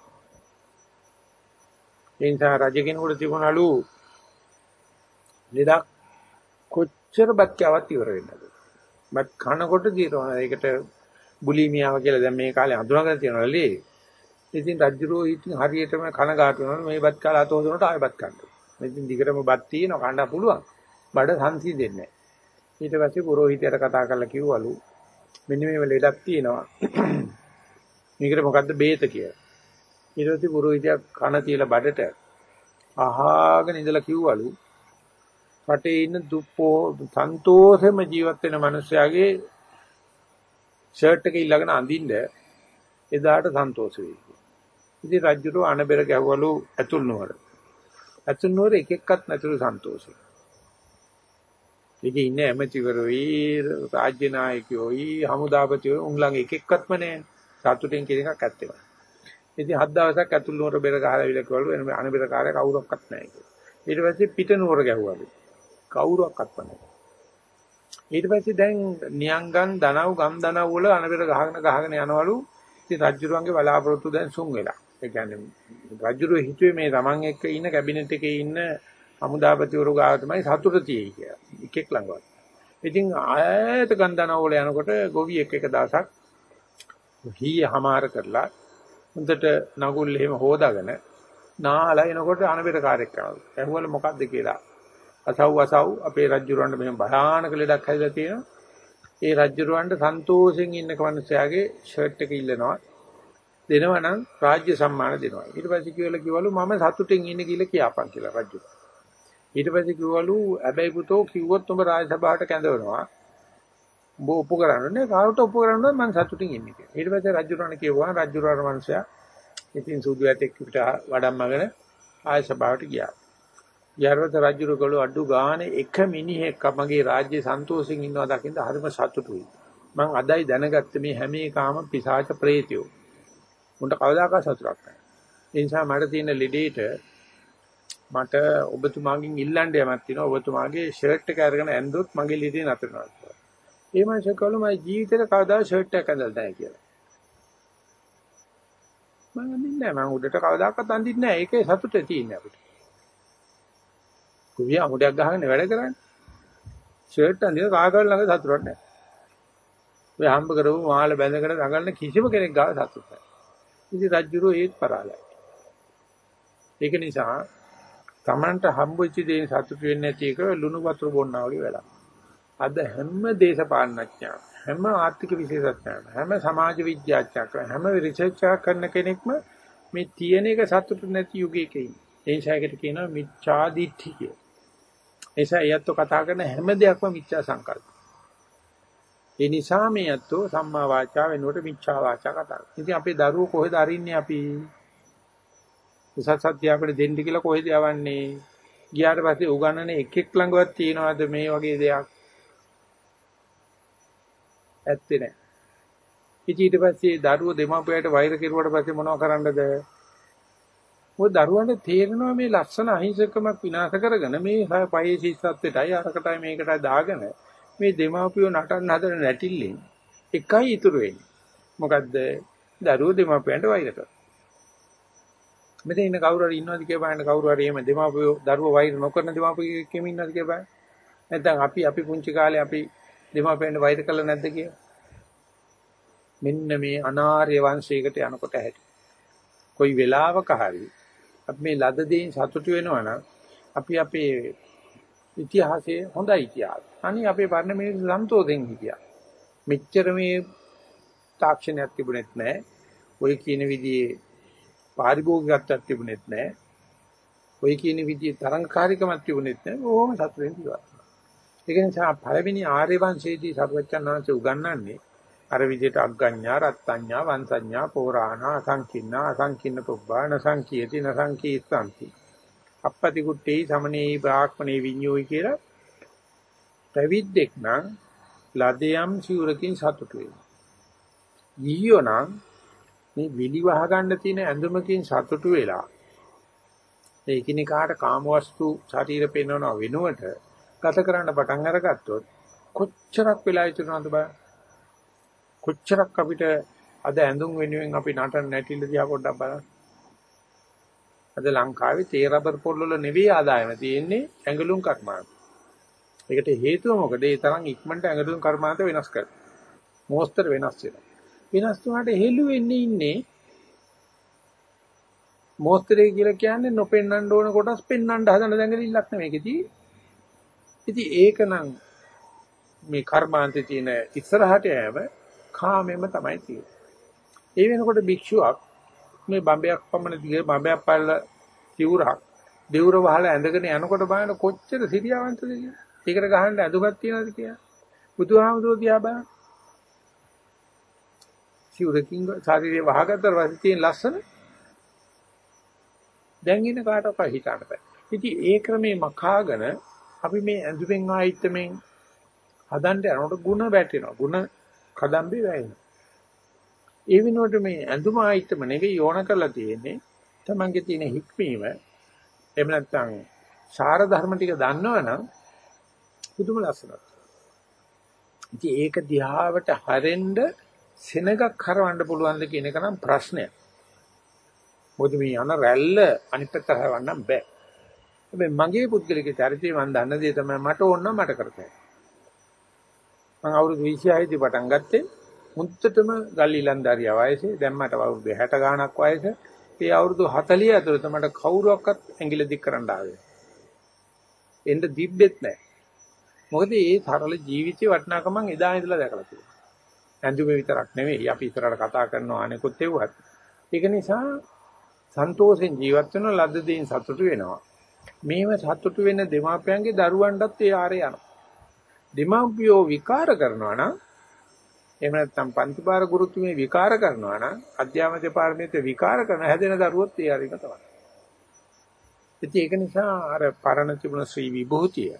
ඒ නිසා රජකිනුට තිබුණලු ලෙඩක් කොච්චර බත් කෑවත් ඉවර වෙන්නද? බත් කනකොට දිරවන. ඒකට බුලිමියාව කියලා දැන් මේ කාලේ අඳුනගෙන තියෙනවා ලේ. ඉතින් රජුරෝ ඉතින් හරියටම කනගාටු වෙනවා මේ බත් කාලා අතෝදනට ආයෙ බත් කන්න. ඉතින් දිගටම බත් තියෙනවා කන්න පුළුවන්. බඩ සංසි දෙන්නේ නැහැ. ඊට පස්සේ පුරোহিතයට කතා කරලා කිව්වලු මෙන්න මේ ලෙඩක් තියෙනවා. මේකට මොකද්ද බේත කියලා. ඊට පස්සේ පුරোহিතයා කන තියලා බඩට අහාගෙන ඉඳලා කිව්වලු රටේ ඉන්න දුප්පෝ සන්තෝෂෙම ජීවත් වෙන මිනිස්යාගේ ෂර්ට් එක ඊළඟට අඳින්න එදාට සන්තෝෂ වෙයි. ඉතින් රජුරෝ අනබෙර ගැවවලු ඇතුල් නුවර. ඇතුල් නුවර එක එක්කත් නැතුළු සන්තෝෂයි. ඒකේ ඉන්න ඇමතිවරුයි රාජ්‍ය නායකයෝයි හමුදාපතියෝ උන් ළඟ එක එක්කත්ම නැහැ. සතුටින් කියන එකක් ඇත්තේ නැහැ. ඉතින් හත් දවසක් ඇතුල් නුවර බෙර ගහලා විලකවලු එන අනබෙර කාර්ය කවුරක්වත් නැහැ කියලා. ඊට පස්සේ පිට නුවර ගැහුවලු. කවුරක්වත් නැහැ. ඊට පස්සේ දැන් නියංගන් දනව් ගම් දනව් වල අනබෙර ගහගෙන ගහගෙන යනවලු. ඉතින් රජුරුවන්ගේ බලාපොරොත්තු දැන් සුන් වෙලා. ඒ කියන්නේ රජුරු හිතුවේ මේ Taman එක්ක ඉන්න කැබිනට් එකේ ඉන්න හමුදාපතිවරු ගාව තමයි සතුට තියෙයි කියලා. එකෙක් ළඟවත්. ඉතින් ආයත ගන්ධනවල යනකොට ගොවියෙක් එක දවසක් හීයමාර කරලා හොඳට නගුල් එහෙම හොදාගෙන නාලා එනකොට අනබෙර කාර්යයක් කරනවා. ඇහුවල මොකද්ද කියලා. අසව් අසව් අපේ රජුරවන්ට මෙහෙම භයානක ලෙඩක් හැදලා තියෙනවා. ඒ රජුරවන්ට සන්තෝෂෙන් ඉන්න කවන්නසයාගේ ෂර්ට් එක ඉල්ලනවා. දෙනවා නම් රාජ්‍ය සම්මාන දෙනවා. ඊට පස්සේ කිව්වල කිව්වලු මම සතුටින් ඉන්නේ කියලා කියපන් කියලා රජු. ඊට පස්සේ කිව්වලු හැබැයි පුතෝ කිව්වොත් උඹ රාජ සභාවට කැඳවනවා. උඹ ඔප්පු කරන්නේ කාට ඔප්පු කරන්නේ මම සතුටින් ඉන්නේ කියලා. ඊට පස්සේ රජුරණ කිව්වා රජුරණ මනුස්සයා ඉතින් සුදු ඇතෙක් පිට වඩම්මගෙන ආය සභාවට ගියා. ඊයරවත රජුරගලු අඩු ගානේ එක මිනිහෙක් මගේ රාජ්‍ය සන්තෝෂෙන් ඉන්නවා දකින්න හරිම සතුටුයි. මං අදයි දැනගත්තේ මේ හැම එකම පිසාච ප්‍රේතයෝ. උන්ට කවදාකවත් සතුටක් නැහැ. ඒ නිසා මට තියෙන ලෙඩේට මට ඔබතුමාගෙන් ඉල්ලන්න යමක් තියෙනවා. ඔබතුමාගේ ෂර්ට් එක අරගෙන ඇඳුත් මගේ ලෙඩේ නතර වෙනවා කියලා. ඒ මනුස්සයා කවල මගේ ජීවිතේට කවදා ෂර්ට් එකක් ඇඳලා නැහැ කියලා. මම අඳින්නේ නැහැ. මම උඩට කවදාකවත් අඳින්නේ නැහැ. ඒකේ සතුටේ තියෙන්නේ අපිට. කුවිය අමුඩයක් ගහගෙන වැඩ කරන්නේ. ෂර්ට් අඳින කාගල් ළඟ සතුටක් නැහැ. ඔය හම්බ කරපු මාළ බැඳගෙන දඟලන කිසිම කෙනෙක් ගාව සතුටක් නැහැ. ඉතින් රජ්ජුරෝ ඒත් පරාලයි. ඒක නිසා Tamanට හම්බෙච්ච දේ සතුටු වෙන්නේ නැති එක ලුණු වතුර බොන්නා වගේ වැඩක්. අද හැම දේශපාලනඥයා හැම ආර්ථික විශේෂඥයෙක් හැම සමාජ විද්‍යාඥයෙක් හැම රිසර්ච් එකක් කරන කෙනෙක්ම මේ තියෙන එක සතුටු නැති යුගයක ඉන්නේ. ඒ නිසා ඒකට කියනවා මිච්ඡා දිට්ඨි කියලා. ඒ නිසා යැත්තු කතා කරන හැම දෙයක්ම මිච්ඡා සංකල්ප. ඒ නිසා මේ යැත්තු සම්මා වාචා වෙනුවට මිච්ඡා වාචා කතා කරනවා. ඉතින් අපේ දරුවෝ කොහෙද අරින්නේ අපි? උසස් අධ්‍යාපනය දෙන්න කියලා කොහෙද යවන්නේ? ගියාට පස්සේ උගන්නන එකෙක් ළඟවත් තියනවාද මේ වගේ දෙයක්? ඇත්තේ නැහැ. ඊට පස්සේ දරුවෝ දෙමාපියන්ට වෛර කෙරුවට පස්සේ මොනව කරන්නද? මොකද දරුවන්ට තේරෙනවා මේ ලස්සන අහිංසකමක් විනාශ කරගෙන මේ පහේ ශිෂ්‍යත්වයටයි අරකටයි මේකටයි දාගෙන මේ දෙමාපියෝ නටන්න හදන නැටිල්ලෙන් එකයි ඉතුරු වෙන්නේ. මොකද්ද? දරුවෝ දෙමාපියන්ට වෛර කරනවා. මෙතන ඉන්න කවුරු හරි ඉන්නවද කියලා බලන්න කවුරු හරි එහෙම දෙමාපියෝ දරුවෝ වෛර නොකරන දෙමාපියෝ කෙම ඉන්නවද කියලා බලන්න. නැත්නම් අපි අපි පුංචි කාලේ අපි දෙමාපියන්ට වෛර කළා නැද්ද කියලා. මෙන්න මේ අනාර්ය වංශයකට යනකොට ඇති. කොයි වෙලාවක හරි අපි මේ ලද දෙයින් සතුටු වෙනවා නම් අපි අපේ ඉතිහාසයේ හොඳයි ඉතිහාසය. අනිත් අපේ පරණ මේ සන්තෝෂෙන් හිටියා. මෙච්චර මේ තාක්ෂණයක් තිබුණෙත් නැහැ. ඔය කියන විදිහේ පාරිභෝගිකත්වයක් තිබුණෙත් නැහැ. ඔය කියන විදිහේ තරංගකාරීකමක් තිබුණෙත් නැහැ. ඕම සතුටෙන් ජීවත් ඒක නිසා පළවෙනි ආර්ය වංශයේදී සර්වචන්නාංශ උගන්වන්නේ අර විදිහට අග්ගඤ්ඤා රත්ත්‍ඤ්ඤා වංශඤ්ඤා පෝරාණා අසංකින්නා අසංකින්න පුබ්බාන සංකීයති නසංකීස්සanti අපපති කුට්ටේ සමනේ බ්‍රාහ්මණේ විඤ්ඤෝයි කියලා පැවිද්දෙක් නම් ලදයම් සිවුරකින් සතුටු වෙනවා. ඊයෝ නම් මේ විලි වහ ගන්න තියෙන ඇඳුමකින් සතුටු වෙලා ඒ කිනිකාට කාමවස්තු ශරීර පෙන්වන වෙනුවට ගත කරන්න පටන් අරගත්තොත් කොච්චරක් වෙලා ඉතුරුනද බලන්න. කොච්චරක් අපිට අද ඇඳුම් වෙනුවෙන් අපි නටන නැටිල්ල දිහා පොඩ්ඩක් බලන්න. අද ලංකාවේ තේ රබර් පොල් වල නෙවෙයි ආදායම තියෙන්නේ ඇඟලුම් කර්මාන්ත. ඒකට හේතුව මොකද? ඒ තරම් ඉක්මනට ඇඟලුම් කර්මාන්ත වෙනස් කරනවා. මෝස්තර වෙනස් වෙනවා. වෙනස් වුණාට හෙළු වෙන්නේ ඉන්නේ මෝස්තරේ කියලා කියන්නේ නොපෙන්නන්න ඕන කොටස් පෙන්වන්න හදන දැඟලිල්ලක් නෙමෙයි ඒකදී. ඉතින් ඒකනම් මේ කර්මාන්තේ තියෙන ඉස්සරහට යෑම කාමෙම තමයි තියෙන්නේ. ඒ වෙනකොට භික්ෂුවක් මේ බඹයක් පමණ දිග බඹයක් පල්ල සිවුරක් දෙවුර වහලා ඇඳගෙන යනකොට බලන කොච්චර සිරියාවන්තද කියලා. ඒකට ගහන්න ඇඳුමක් තියනවද කියලා. බුදුහාමුදුරුවෝ දිහා බලන්න. සිවුරකින් ශරීරය වහගත්තට පස්සේ තියෙන ලස්සන දැන් ඉන්න කාටවත් හිතන්න බෑ. ඉතින් ඒ ක්‍රමේ මකාගෙන අපි මේ ඇඳුමෙන් ආයිත්තමෙන් හදන්න යනකොට ಗುಣ වැටෙනවා. ಗುಣ කදම්බේ වැයෙනවා. ඒ වෙනුවට මේ ඇඳුම ආයිත්තම නෙවෙයි ඕන කරලා තියෙන්නේ තමන්ගේ තියෙන හික්මීම එහෙම නැත්නම් සාර ධර්ම ටික දන්නවනම් පුදුම ලස්සනක්. ඉතින් ඒක දිහාවට හැරෙන්න සෙනගක් හරවන්න පුළුවන්ද කියන එක නම් ප්‍රශ්නයක්. මොකද මේ යන රැල්ල අනිත් පැත්තට හරවන්න බෑ. හැබැයි මගේ පුද්ගලික චරිතය මම දන්න දේ තමයි මට ඕන නම් මට කරතයි. මම අවුරුදු 26 දී පටන් ගත්තේ මුත්තටම ගල් ඉලන්දාරිය වයසේ දැන් මට අවුරුදු 60 ගාණක් වයස. ඒ අවුරුදු 40 ඇතුළත මට කවුරුවක්වත් ඇඟිලි දික් කරන්න ආවේ. එන්න දිබ්බෙත් නැහැ. මොකද මේ සරල ජීවිතේ වටිනාකම එදා ඉඳලා දැකලා තියෙනවා. ඇඳුමේ විතරක් නෙවෙයි අපි ඉස්සරහට කතා කරනවා අනෙකුත් ඒවත්. ඒක නිසා සන්තෝෂෙන් ජීවත් වෙන ලද්ද දෙයින් සතුටු වෙනවා. මේව සතුටු වෙන දෙමාපියන්ගේ දරුවන්ටත් ඒ ආරය යනවා. දෙමාපියෝ විකාර කරනවා නම් එහෙම නැත්නම් පන්තිපාර ගුරුතුමේ විකාර කරනවා නම් අධ්‍යාපන දෙපාර්තමේන්තුවේ විකාර කරන හැදෙන දරුවොත් ඒ ආරයක තමයි. ඉතින් ඒක නිසා අර පරණ තිබුණ ශ්‍රී විභූතිය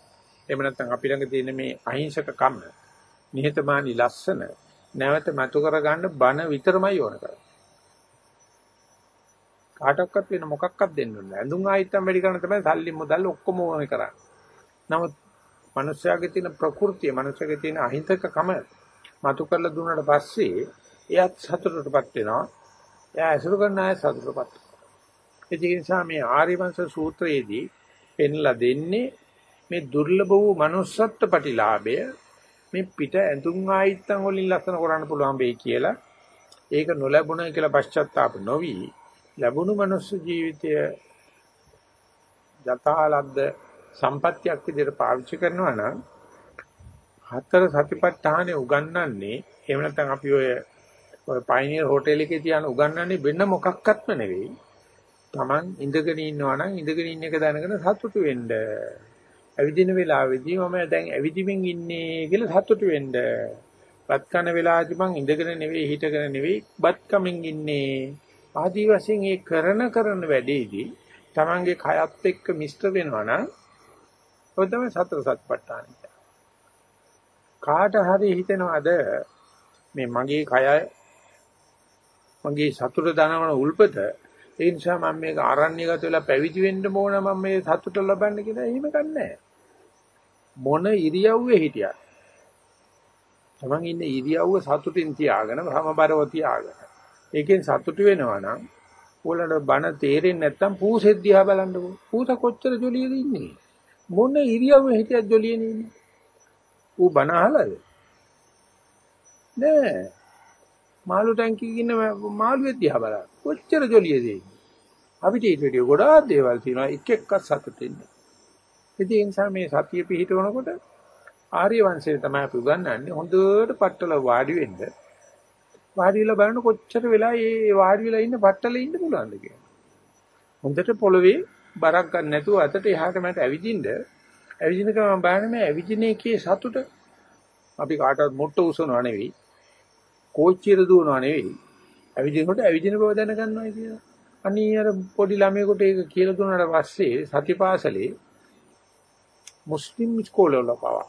එහෙම නැත්නම් අපි ළඟ තියෙන මේ අහිංසක කම නිහතමානී ලස්සන නැවත මතු කර ගන්න බන විතරමයි ඕන කරන්නේ. කාටවත් වෙන මොකක්වත් දෙන්න ඕනේ. ඇඳුම් ආයිත්තම් වැඩි කරන තමයි සල්ලි මුදල් ඔක්කොම ඕනේ කරන්නේ. නමුත් මනුස්සයාගේ තියෙන ප්‍රകൃතිය, මනුස්සයාගේ තියෙන අහිංසකකම මතු කරලා දුන්නාට පස්සේ එයාත් සතුටටපත් වෙනවා. එයා ඇසුරු කරන අය සතුටටපත් ඒ නිසා මේ ආර්යවංශ සූත්‍රයේදී පෙන්ලා දෙන්නේ මේ දුර්ලභ වූ manussත්ත්ව ප්‍රතිලාභය මේ පිට ඇඳුම් ආයිත්තම් වලින් ලස්සන කරන්න පුළුවන් වෙයි කියලා ඒක නොලැබුණා කියලා පශ්චාත්තාප නොවි ලැබුණු මනුස්ස ජීවිතය යථාලද්ද සම්පත්‍යක් විදිහට පාවිච්චි කරනවා නම් හතර සතිපට්ඨානෙ උගන්වන්නේ එහෙම නැත්නම් අපි ඔය ඔය පයිනියර් හෝටල් එකේ තියන උගන්වන්නේ වෙන මොකක්වත්ම නෙවෙයි. Taman ඉඳගෙන ඉන්නවා නම් ඉඳගෙන ඉන්න එක දැනගෙන සතුටු වෙන්න. ඇවිදින වෙලාවෙදී මම දැන් ඇවිදිමින් ඉන්නේ කියලා සතුටු වෙන්න. බත් කන වෙලාවදී මං ඉඳගෙන නෙවෙයි හිටගෙන නෙවෙයි බත් කමින් ඉන්නේ. ආදි වශයෙන් ඒ කරන කරන වැඩේදී Tamanගේ කයත් එක්ක මිශ්‍ර වෙනවා නම් ඔය තමයි සතර සත්පට්ඨාන. කාට හරි හිතෙනවද මේ මගේ කය මගේ සතුට දනවන උල්පත ඒ නිසා මම මේක ආරණ්‍යගත වෙලා පැවිදි වෙන්න ඕන මම මේ සතුට ලබන්න කියලා එහෙම ගන්නෑ මොන ඉරියව්වේ හිටියත්. තමන් ඉන්න ඉරියව්ව සතුටින් තියාගෙන භ්‍රමබරව තියාගෙන. ඒකෙන් සතුටු වෙනවා නම් ඕලට බන තේරෙන්නේ නැත්තම් පූසෙත් දිහා බලන්නකෝ පූස කොච්චර ජොලියද ඉන්නේ? මොන ඉරියව්වේ හිටියත් ජොලියනේ ඉන්නේ? ඌ බන අහලාද? නෑ. මාළු ටැංකියක ඉන්න මාළුවෙක් දිහා බලන්න. කොච්චර ජොලියද ඒ. අපිට ඊට වඩා ගොඩාක් දේවල් තියෙනවා. එක එකක් සතුටින්. ඉතින් ඒ නිසා මේ සතිය පිහිටවනකොට ආර්ය වංශය තමයි අපි උගන්වන්නේ හොඳට පట్టල වාඩි වෙන්න. වාඩි වෙලා බලන කොච්චර වෙලා මේ වාඩි වෙලා ඉන්න පట్టලේ ඉන්න පුළුවන්ද කියලා. හොඳට පොළවේ බරක් ගන්න නැතුව අතට එහාට මට ඇවිදින්න ඇවිදින ගමන් බලන මේ ඇවිදින එකේ සතුට අපි කාටවත් මුට්ට උසනවා නෙවෙයි කෝච්චියට දුවනවා නෙවෙයි ඇවිදිනකොට ඇවිදින බව දැනගන්නවා කියලා. අනී අර පොඩි ළමයෙකුට ඒක කියලා දුන්නාට පස්සේ සතිපාසලේ මුස්ලිම් ඉස්කෝලවල පවා.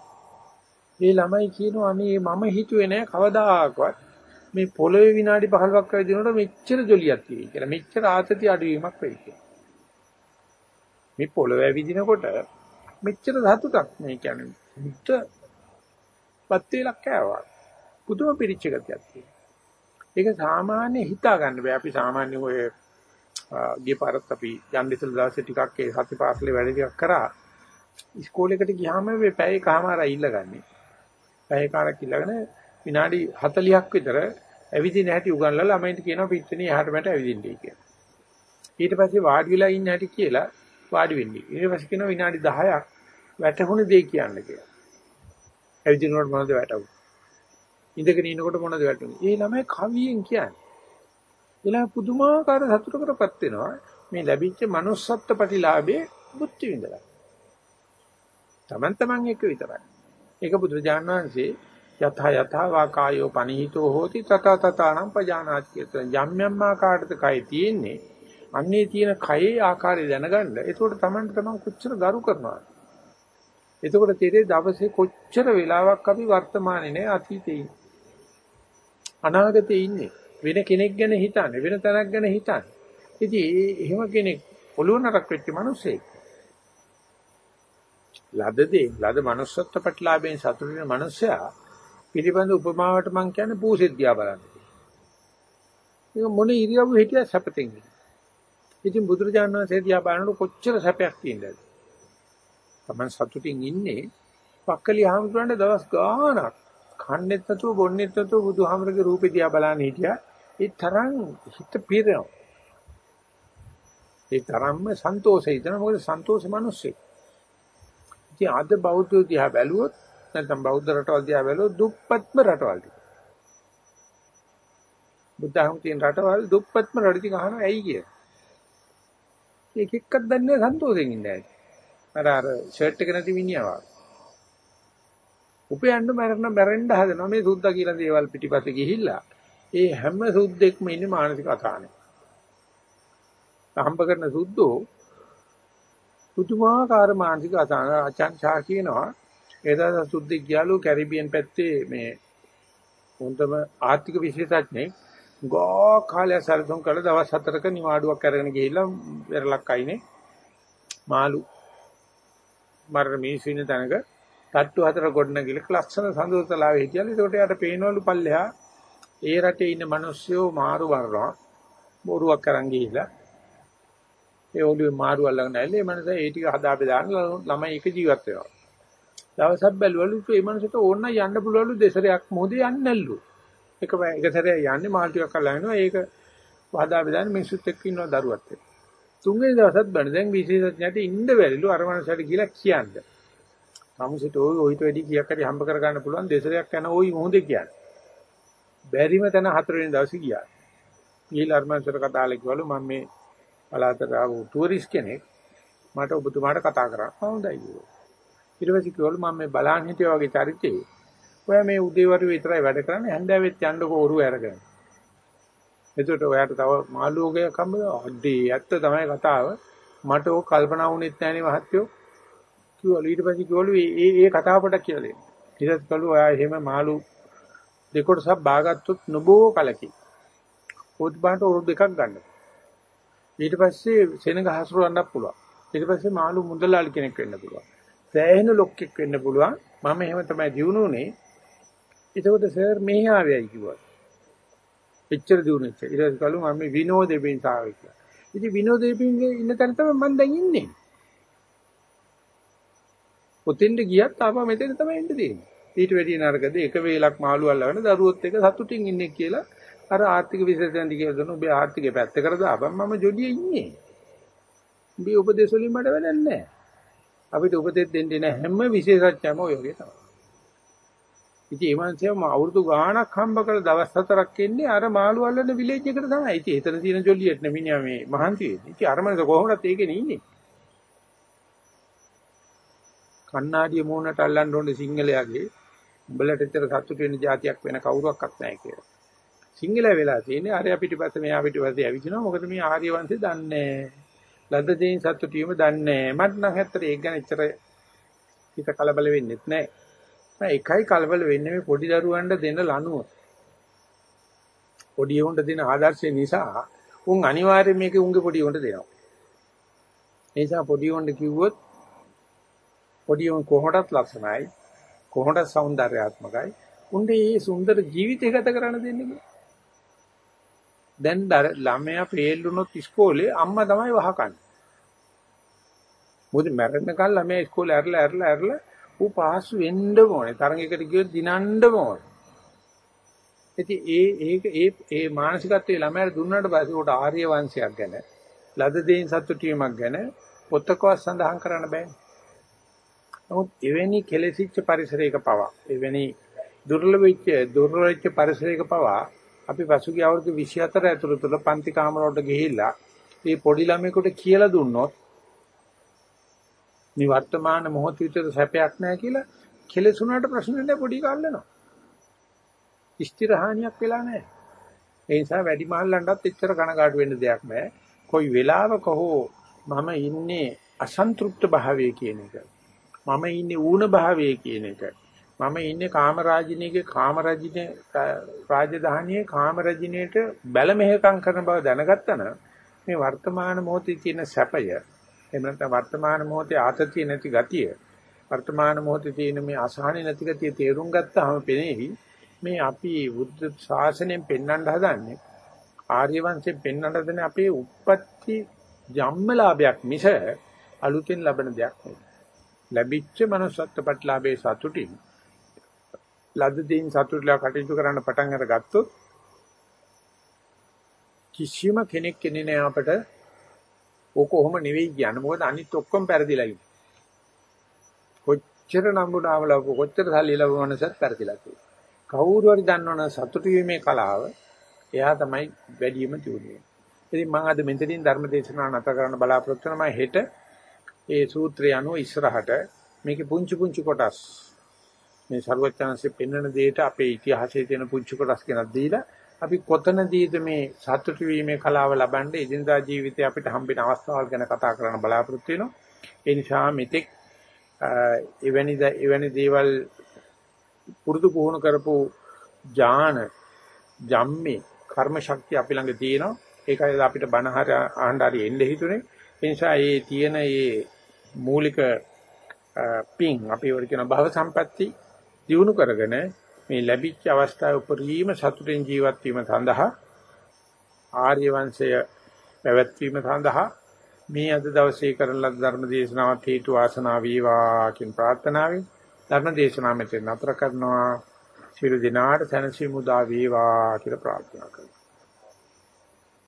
ඒ ළමයි කියනවා අනේ මම හිතුවේ නෑ කවදාකවත් මේ පොළවේ විනාඩි 15ක් ඇවිදිනකොට මෙච්චර ජොලියක් තියෙයි කියලා. මෙච්චර ආතති අඩුවීමක් වෙයි කියලා. මේ පොළවේ ඇවිදිනකොට මෙච්චර සතුටක් මේ කියන්නේ මුත්ත පත් වේලක් කෑවා. පුදුම පිරිච්ච ගතියක් තියෙනවා. ඒක සාමාන්‍ය හිතා ගන්න බෑ. අපි සාමාන්‍ය ඔය ගිය පාරත් අපි යන්න ඉස්සෙල් දවසේ ටිකක් ඒ සතිපාසලේ වැඩ ටිකක් කරා. ඉස්කෝලේකට ගියාම මේ පැය කමාරයි ඉල්ලගන්නේ. පැය කාලක් ඉල්ලගෙන විනාඩි 40ක් විතර ඇවිදින හැටි උගන්වලා ළමයින්ට කියනවා පිටිනේ එහාට මට ඇවිදින්නයි කියලා. ඊට පස්සේ වාඩි වෙලා ඉන්න හැටි කියලා වාඩි වෙන්නේ. ඊට පස්සේ කියනවා විනාඩි 10ක් වැටහුණු දෙය කියන්න කියලා. ඇවිදිනකොට මොනවද වැටුනේ? ඉඳගෙන ඉනකොට මොනවද වැටුනේ? ඒ ළමයි කවියෙන් කියන්නේ. එලා පුදුමාකාර සතුටකටපත් වෙනවා. මේ ලැබිච්ච manussත්ත්ව ප්‍රතිලාභයේ බුද්ධි විඳලා. Taman taman එක විතරයි. ඒක බුදුරජාණන් වහන්සේ යත යත වාකායෝ පනිහිතෝ හෝති තත තතානම් පජානාති කියත යම් යම් ආකාරයකට කය තියෙන්නේ අන්නේ තියෙන කයේ ආකාරය දැනගන්න. ඒකෝට Taman taman කොච්චර ගරු කරනවද? එතකොට තේරෙයි දවසේ කොච්චර වෙලාවක් අපි වර්තමානයේ නේ අතීතේ ඉන්නේ. අනාගතේ ඉන්නේ. වෙන කෙනෙක් ගැන හිතන්නේ, වෙන තැනක් ගැන හිතන්නේ. ඉතින් එහෙම කෙනෙක් ඔළුව නරක් වෙච්ච මිනිස්සෙක්. ලදදී ලද manussත්ව ප්‍රතිලාභයෙන් සතුටු වෙන මිනිසයා පිළිබඳ උපමාවට මම කියන්නේ පූසෙද්දියා බලන්න. ඒක මොන ඉරියව්ව හිටියා සැපතෙන්. ඉතින් බුදුරජාණන් වහන්සේ දිහා බලනකොට කොච්චර සැපයක් තියෙනවද? Taman සතුටින් ඉන්නේ පක්කලි හාමුදුරන්ට දවස් ගාණක් කන්නෙත් නැතුව බොන්නෙත් නැතුව බුදුහාමරගේ රූපේ දිහා බලන්න හිටියා. ඒ තරම් හිත පිරෙනවා. ඒ තරම්ම සන්තෝෂයි. එතන මොකද සන්තෝෂ මිනිස්සෙක්. ඉතින් අද බෞද්ධ දිහා බැලුවොත් නැත්නම් බෞද්ධ රටවල් දිහා බැලුවොත් දුප්පත්ම රටවල් ටික. බුද්ධහම තියෙන රටවල් දුප්පත්ම රට ටික අහනවා ඇයි කිය. ඒක එක්කක් දන්නේ සන්තෝෂෙන් ඉන්නේ. අර අර ෂර්ට් එක නැති මිනිහා උපයන්න මරන්න මැරෙන්න හදනවා මේ සුද්දා කියලා දේවල් පිටිපස්සේ ගිහිල්ලා ඒ හැම සුද්දෙක්ම ඉන්නේ මානසික අසහනේ. හම්බ කරන සුද්දෝ පුදුමාකාර මානසික අසහන. අචංචා කියනවා ඒදා සුද්දෙක් ගියලු කැරිබියන් පැත්තේ මේ හොඳම ආර්ථික විශේෂඥෙක් ගෝ කාලය සැලසුම් කළ දවස් හතරක නිවාඩුවක් අරගෙන ගිහිල්ලා පෙරලක් අයිනේ. මාළු මරණ මිනිස්සු ඉන්න තැනක තට්ටු හතර ගොඩනගිල ලක්ෂණ සඳුතලාවේ හිටියලු. ඒකට යට පේනවලු පල්ලෙහා. ඒ රටේ ඉන්න මිනිස්සු මාරු වරනවා බොරුවක් අරන් ගිහිල්ලා ඒ ඔළුවේ මාරු අල්ලගෙන ඇවිල්ලා ඒ මනස ඒ ටික හදා බෙදාන ළමයි එක ජීවත් වෙනවා. දවසක් බැලුවලු මේ මනසට ඕන යන්න පුළුවන්ලු දෙසරයක් මොදි යන්නේ නැල්ලු. එක එක සැරේ යන්නේ මාල් ටිකක් අල්ලගෙනවා ඒක හදා බෙදාන මිනිස්සුත් එක්ක ඉන්නවා දරුවත් එක්ක. තුන්වෙනි දවසත් බණ දැන් විශේෂඥයට ඉන්න බැරිලු අර මනසට කියලා කියන්නේ. සමුසිත ඔය ඔයිට වැඩි කීයක් හරි හම්බ කරගන්න පුළුවන් දෙසරයක් යන ওই මොහොතේ කියන්නේ. බැරිම තැන හතරවෙනි දවසේ ගියා. ඊළඟ අර්මන්සර කතාලේ කිව්වලු මම මේ පළාතට ආව ටුවරිස්ට් කෙනෙක්. මට ඔබතුමාට කතා කරන්න. හොඳයි කිව්වා. ඊට පස්සේ කිව්වලු මම මේ බලන් හිටියා වගේ චරිතේ. ඔයා මේ උදේවරු විතරයි වැඩ කරන්නේ හැන්දෑවෙත් යන්නකෝ ඔරුව අරගෙන. එතකොට ඔයාට තව මාළුවෝගයක් හම්බද? අඩේ ඇත්ත තමයි කතාව. මට ඕක කල්පනා වුණෙත් නෑනේ මහත්තයෝ. කිව්වලු ඊට පස්සේ කිව්වලු මේ මේ කතාව පොඩක් කියලා දෙන්න. ඊට පස්සේ කළු ඔයා එහෙම මාළු දෙකොටසක් බාගත්තොත් නොබෝ කලකි. පොත් බාට උරුදු දෙකක් ගන්න. ඊට පස්සේ සෙනඟ හසුරවන්නත් පුළුවන්. ඊට පස්සේ මාළු මුදලාලි කෙනෙක් වෙන්න පුළුවන්. සෑහෙන ලොක්ෙක් වෙන්න පුළුවන්. මම එහෙම තමයි දිනුනේ. එතකොට සර් මෙහි ආවේයි කිව්වා. එච්චර දිනුනෙච්ච. ඊට පස්සේ කළු මම විනෝදෙකින් ආවේ කියලා. ඉතින් විනෝදෙකින් ඉන්න තැන තමයි මම දැන් ඉන්නේ. ඔතෙන්ට ගියත් ආපහු මෙතන තමයි එන්න තියෙන්නේ. ඊට වැඩිය නරකද එක වේලක් මාළු අල්ලගෙන දරුවොත් එක සතුටින් ඉන්නේ කියලා අර ආර්ථික විශේෂඥ කියලා දුන්න ඔබේ ආර්ථිකය පැත්තකට දාපන් මම ජොඩියේ ඉන්නේ. උඹේ උපදේශ වලින් මට වැඩක් නැහැ. අපිට උපදෙස් දෙන්නේ නැහැ හැම විශේෂඥයම ඔය වගේ තමයි. ඉතින් ඒ වන්සයම අවුරුදු ගාණක් හම්බ කරලා දවස් හතරක් ඉන්නේ අර මාළු අල්ලන විලේජ් එකට තමයි. ඉතින් එතන තියෙන ජොලියට නෙමිනියා මේ මහන්සි වෙන්නේ. ඉතින් අර මනස කොහොමද ඒකනේ ඉන්නේ. කන්නාඩිය මූණට අල්ලන්න ඕනේ සිංහලයාගේ උඹලට විතර සතුට වෙන જાතියක් වෙන කවුරුවක්වත් නැහැ කියලා. සිංහල වෙලා තියෙන්නේ. ආර්ය පිටිපස්ස මෙහා පිටිපස්ස ඇවිදිනවා. මොකද මේ ආර්ය වංශය දන්නේ ලද්ද දෙයින් සතුටියම දන්නේ මට නම් ඇත්තට ඒක ගැන එච්චර හිත කලබල වෙන්නෙත් නැහැ. මම එකයි කලබල වෙන්නේ මේ පොඩි දරුවන්ට දෙන ලනුව පොඩි උන්ට දෙන ආදර්ශය නිසා උන් අනිවාර්යයෙන් මේක උන්ගේ පොඩි උන්ට දෙනවා. ඒ නිසා පොඩි උන්ට කිව්වොත් පොඩි උන් කොහොමදත් ලස්සනයි කොහොමද సౌందర్యාත්මකයි. උන්ගේ මේ සුන්දර ජීවිතය ගත කරන්න දෙන්නේ කියලා දැන් ළමයා ෆේල් වුණොත් ඉස්කෝලේ අම්මා තමයි වහකන්නේ. මොකද මැරෙන්නකල් ළමයා ඉස්කෝලේ ඇරලා ඇරලා ඇරලා ඌ පාස් වෙන්න ඕනේ. තරඟයකට ගියොත් දිනන්න ඕනේ. ඉතින් ඒ ඒක ඒ ඒ මානසිකත්වයේ ළමයාට දුන්නාට පස්සේ උට ආර්ය වංශයක් ගැන ලද දෙයින් සතුටු වීමක් ගැන පොතකවත් සඳහන් කරන්න බෑනේ. නමුත් එවැනි කෙලෙසිච්ච පරිසරයක පවා එවැනි දුර්ලභ වෙච්ච දුර්වල වෙච්ච පරිසරයක පවා අපි පසුගිය අවුරුදු 24 ඇතුළත තුළ පන්ති කාමරවලට ගිහිල්ලා මේ පොඩි ළමයෙකුට කියලා දුන්නොත් මේ වර්තමාන මොහොත විතර සැපයක් නැහැ කියලා කෙලෙසුණාට ප්‍රශ්න නැහැ පොඩි කාලේනවා. ස්ථිරහානියක් වෙලා නැහැ. ඒ නිසා වැඩි මහල්ලන්ටත් එච්චර කනගාටු වෙන්න දෙයක් නැහැ. කොයි වෙලාවක හෝ මම ඉන්නේ අසන්තෘප්ත භාවයේ කියන එක. මම ඉන්නේ ඌණ භාවයේ කියන එක. මම ඉන්නේ කාමරාජිනීගේ කාමරජිනේ රාජධානියේ කාමරජිනේට බැල මෙහෙකම් කරන බව දැනගත්තා නම් මේ වර්තමාන මොහොතේ තියෙන සැපය එහෙම නැත්නම් වර්තමාන මොහොතේ ආතතිය නැති ගතිය වර්තමාන මොහොතේ තියෙන මේ අසහනෙ නැති ගතිය තේරුම් ගත්තාම පෙනෙහි මේ අපි බුද්ධ ශාසනයෙන් පෙන්වන්න හදන්නේ ආර්ය වංශයෙන් පෙන්වන්න හදන අපේ උප්පත්ති ජම්මලාභයක් මිස අලුතෙන් ලබන දෙයක් නෙවෙයි ලැබිච්ච manussත්ත්ව ප්‍රතිලාභයේ සතුටින් ලද්ද දෙයින් සතුටුලා කටයුතු කරන්න පටන් අරගත්තොත් කිසිම කෙනෙක් කෙනේ නෑ අපට. ඕක කොහොම නෙවෙයි කියන්නේ. මොකද අනිත් ඔක්කොම පෙරදිලා ඉන්නේ. කොච්චර නම්බුනාවල කොච්චර සල්ලි ලැබුණානසත් පෙරදිලා තියෙනවා. කවුරු හරි දන්නවනම් සතුටු වීමේ කලාව එයා තමයි වැඩිම තියුනේ ඉතින් මම අද මෙතනින් ධර්ම දේශනාව නැත කරන්න බලාපොරොත්තු වෙනවා. හෙට ඒ සූත්‍රය අනුව ඉස්සරහට මේකේ පුංචි පුංචි කොටස් මේ ਸਰවඥාන්සේ පෙන්වන දෙයට අපේ ඉතිහාසයේ තියෙන පුංචි කොටස් කෙනක් දීලා අපි කොතනදීද මේ සතුටු වීමේ කලාව ලබන්නේ එදිනදා ජීවිතේ අපිට හම්බෙන අවස්ථාවල් ගැන කතා කරන්න බලාපොරොත්තු වෙනවා. ඒ නිසා මෙතෙක් එවැනි එවැනි දේවල් පුරුදු පුහුණු කරපු ඥාන ජම්මේ කර්ම ශක්තිය අපි ළඟ තියෙනවා. ඒකයි අපිට බණහර ආහඬ හරි එන්න හිතුනේ. ඒ නිසා මේ තියෙන මේ මූලික පිං අපි වර කියන භව සම්පatti දිනු කරගෙන මේ ලැබිච්ච අවස්ථාවේ උපරිම සතුටින් ජීවත් වීම සඳහා ආර්ය වංශය පැවැත්වීම සඳහා මේ අද දවසේ කරන ලද ධර්ම දේශනාවත් හේතු වාසනා වේවා කියන ප්‍රාර්ථනාවෙන් ධර්ම දේශනාව මෙතන නතර කරනවා. සියලු දිනාට සැනසීම උදා වේවා කියලා ප්‍රාර්ථනා කරනවා.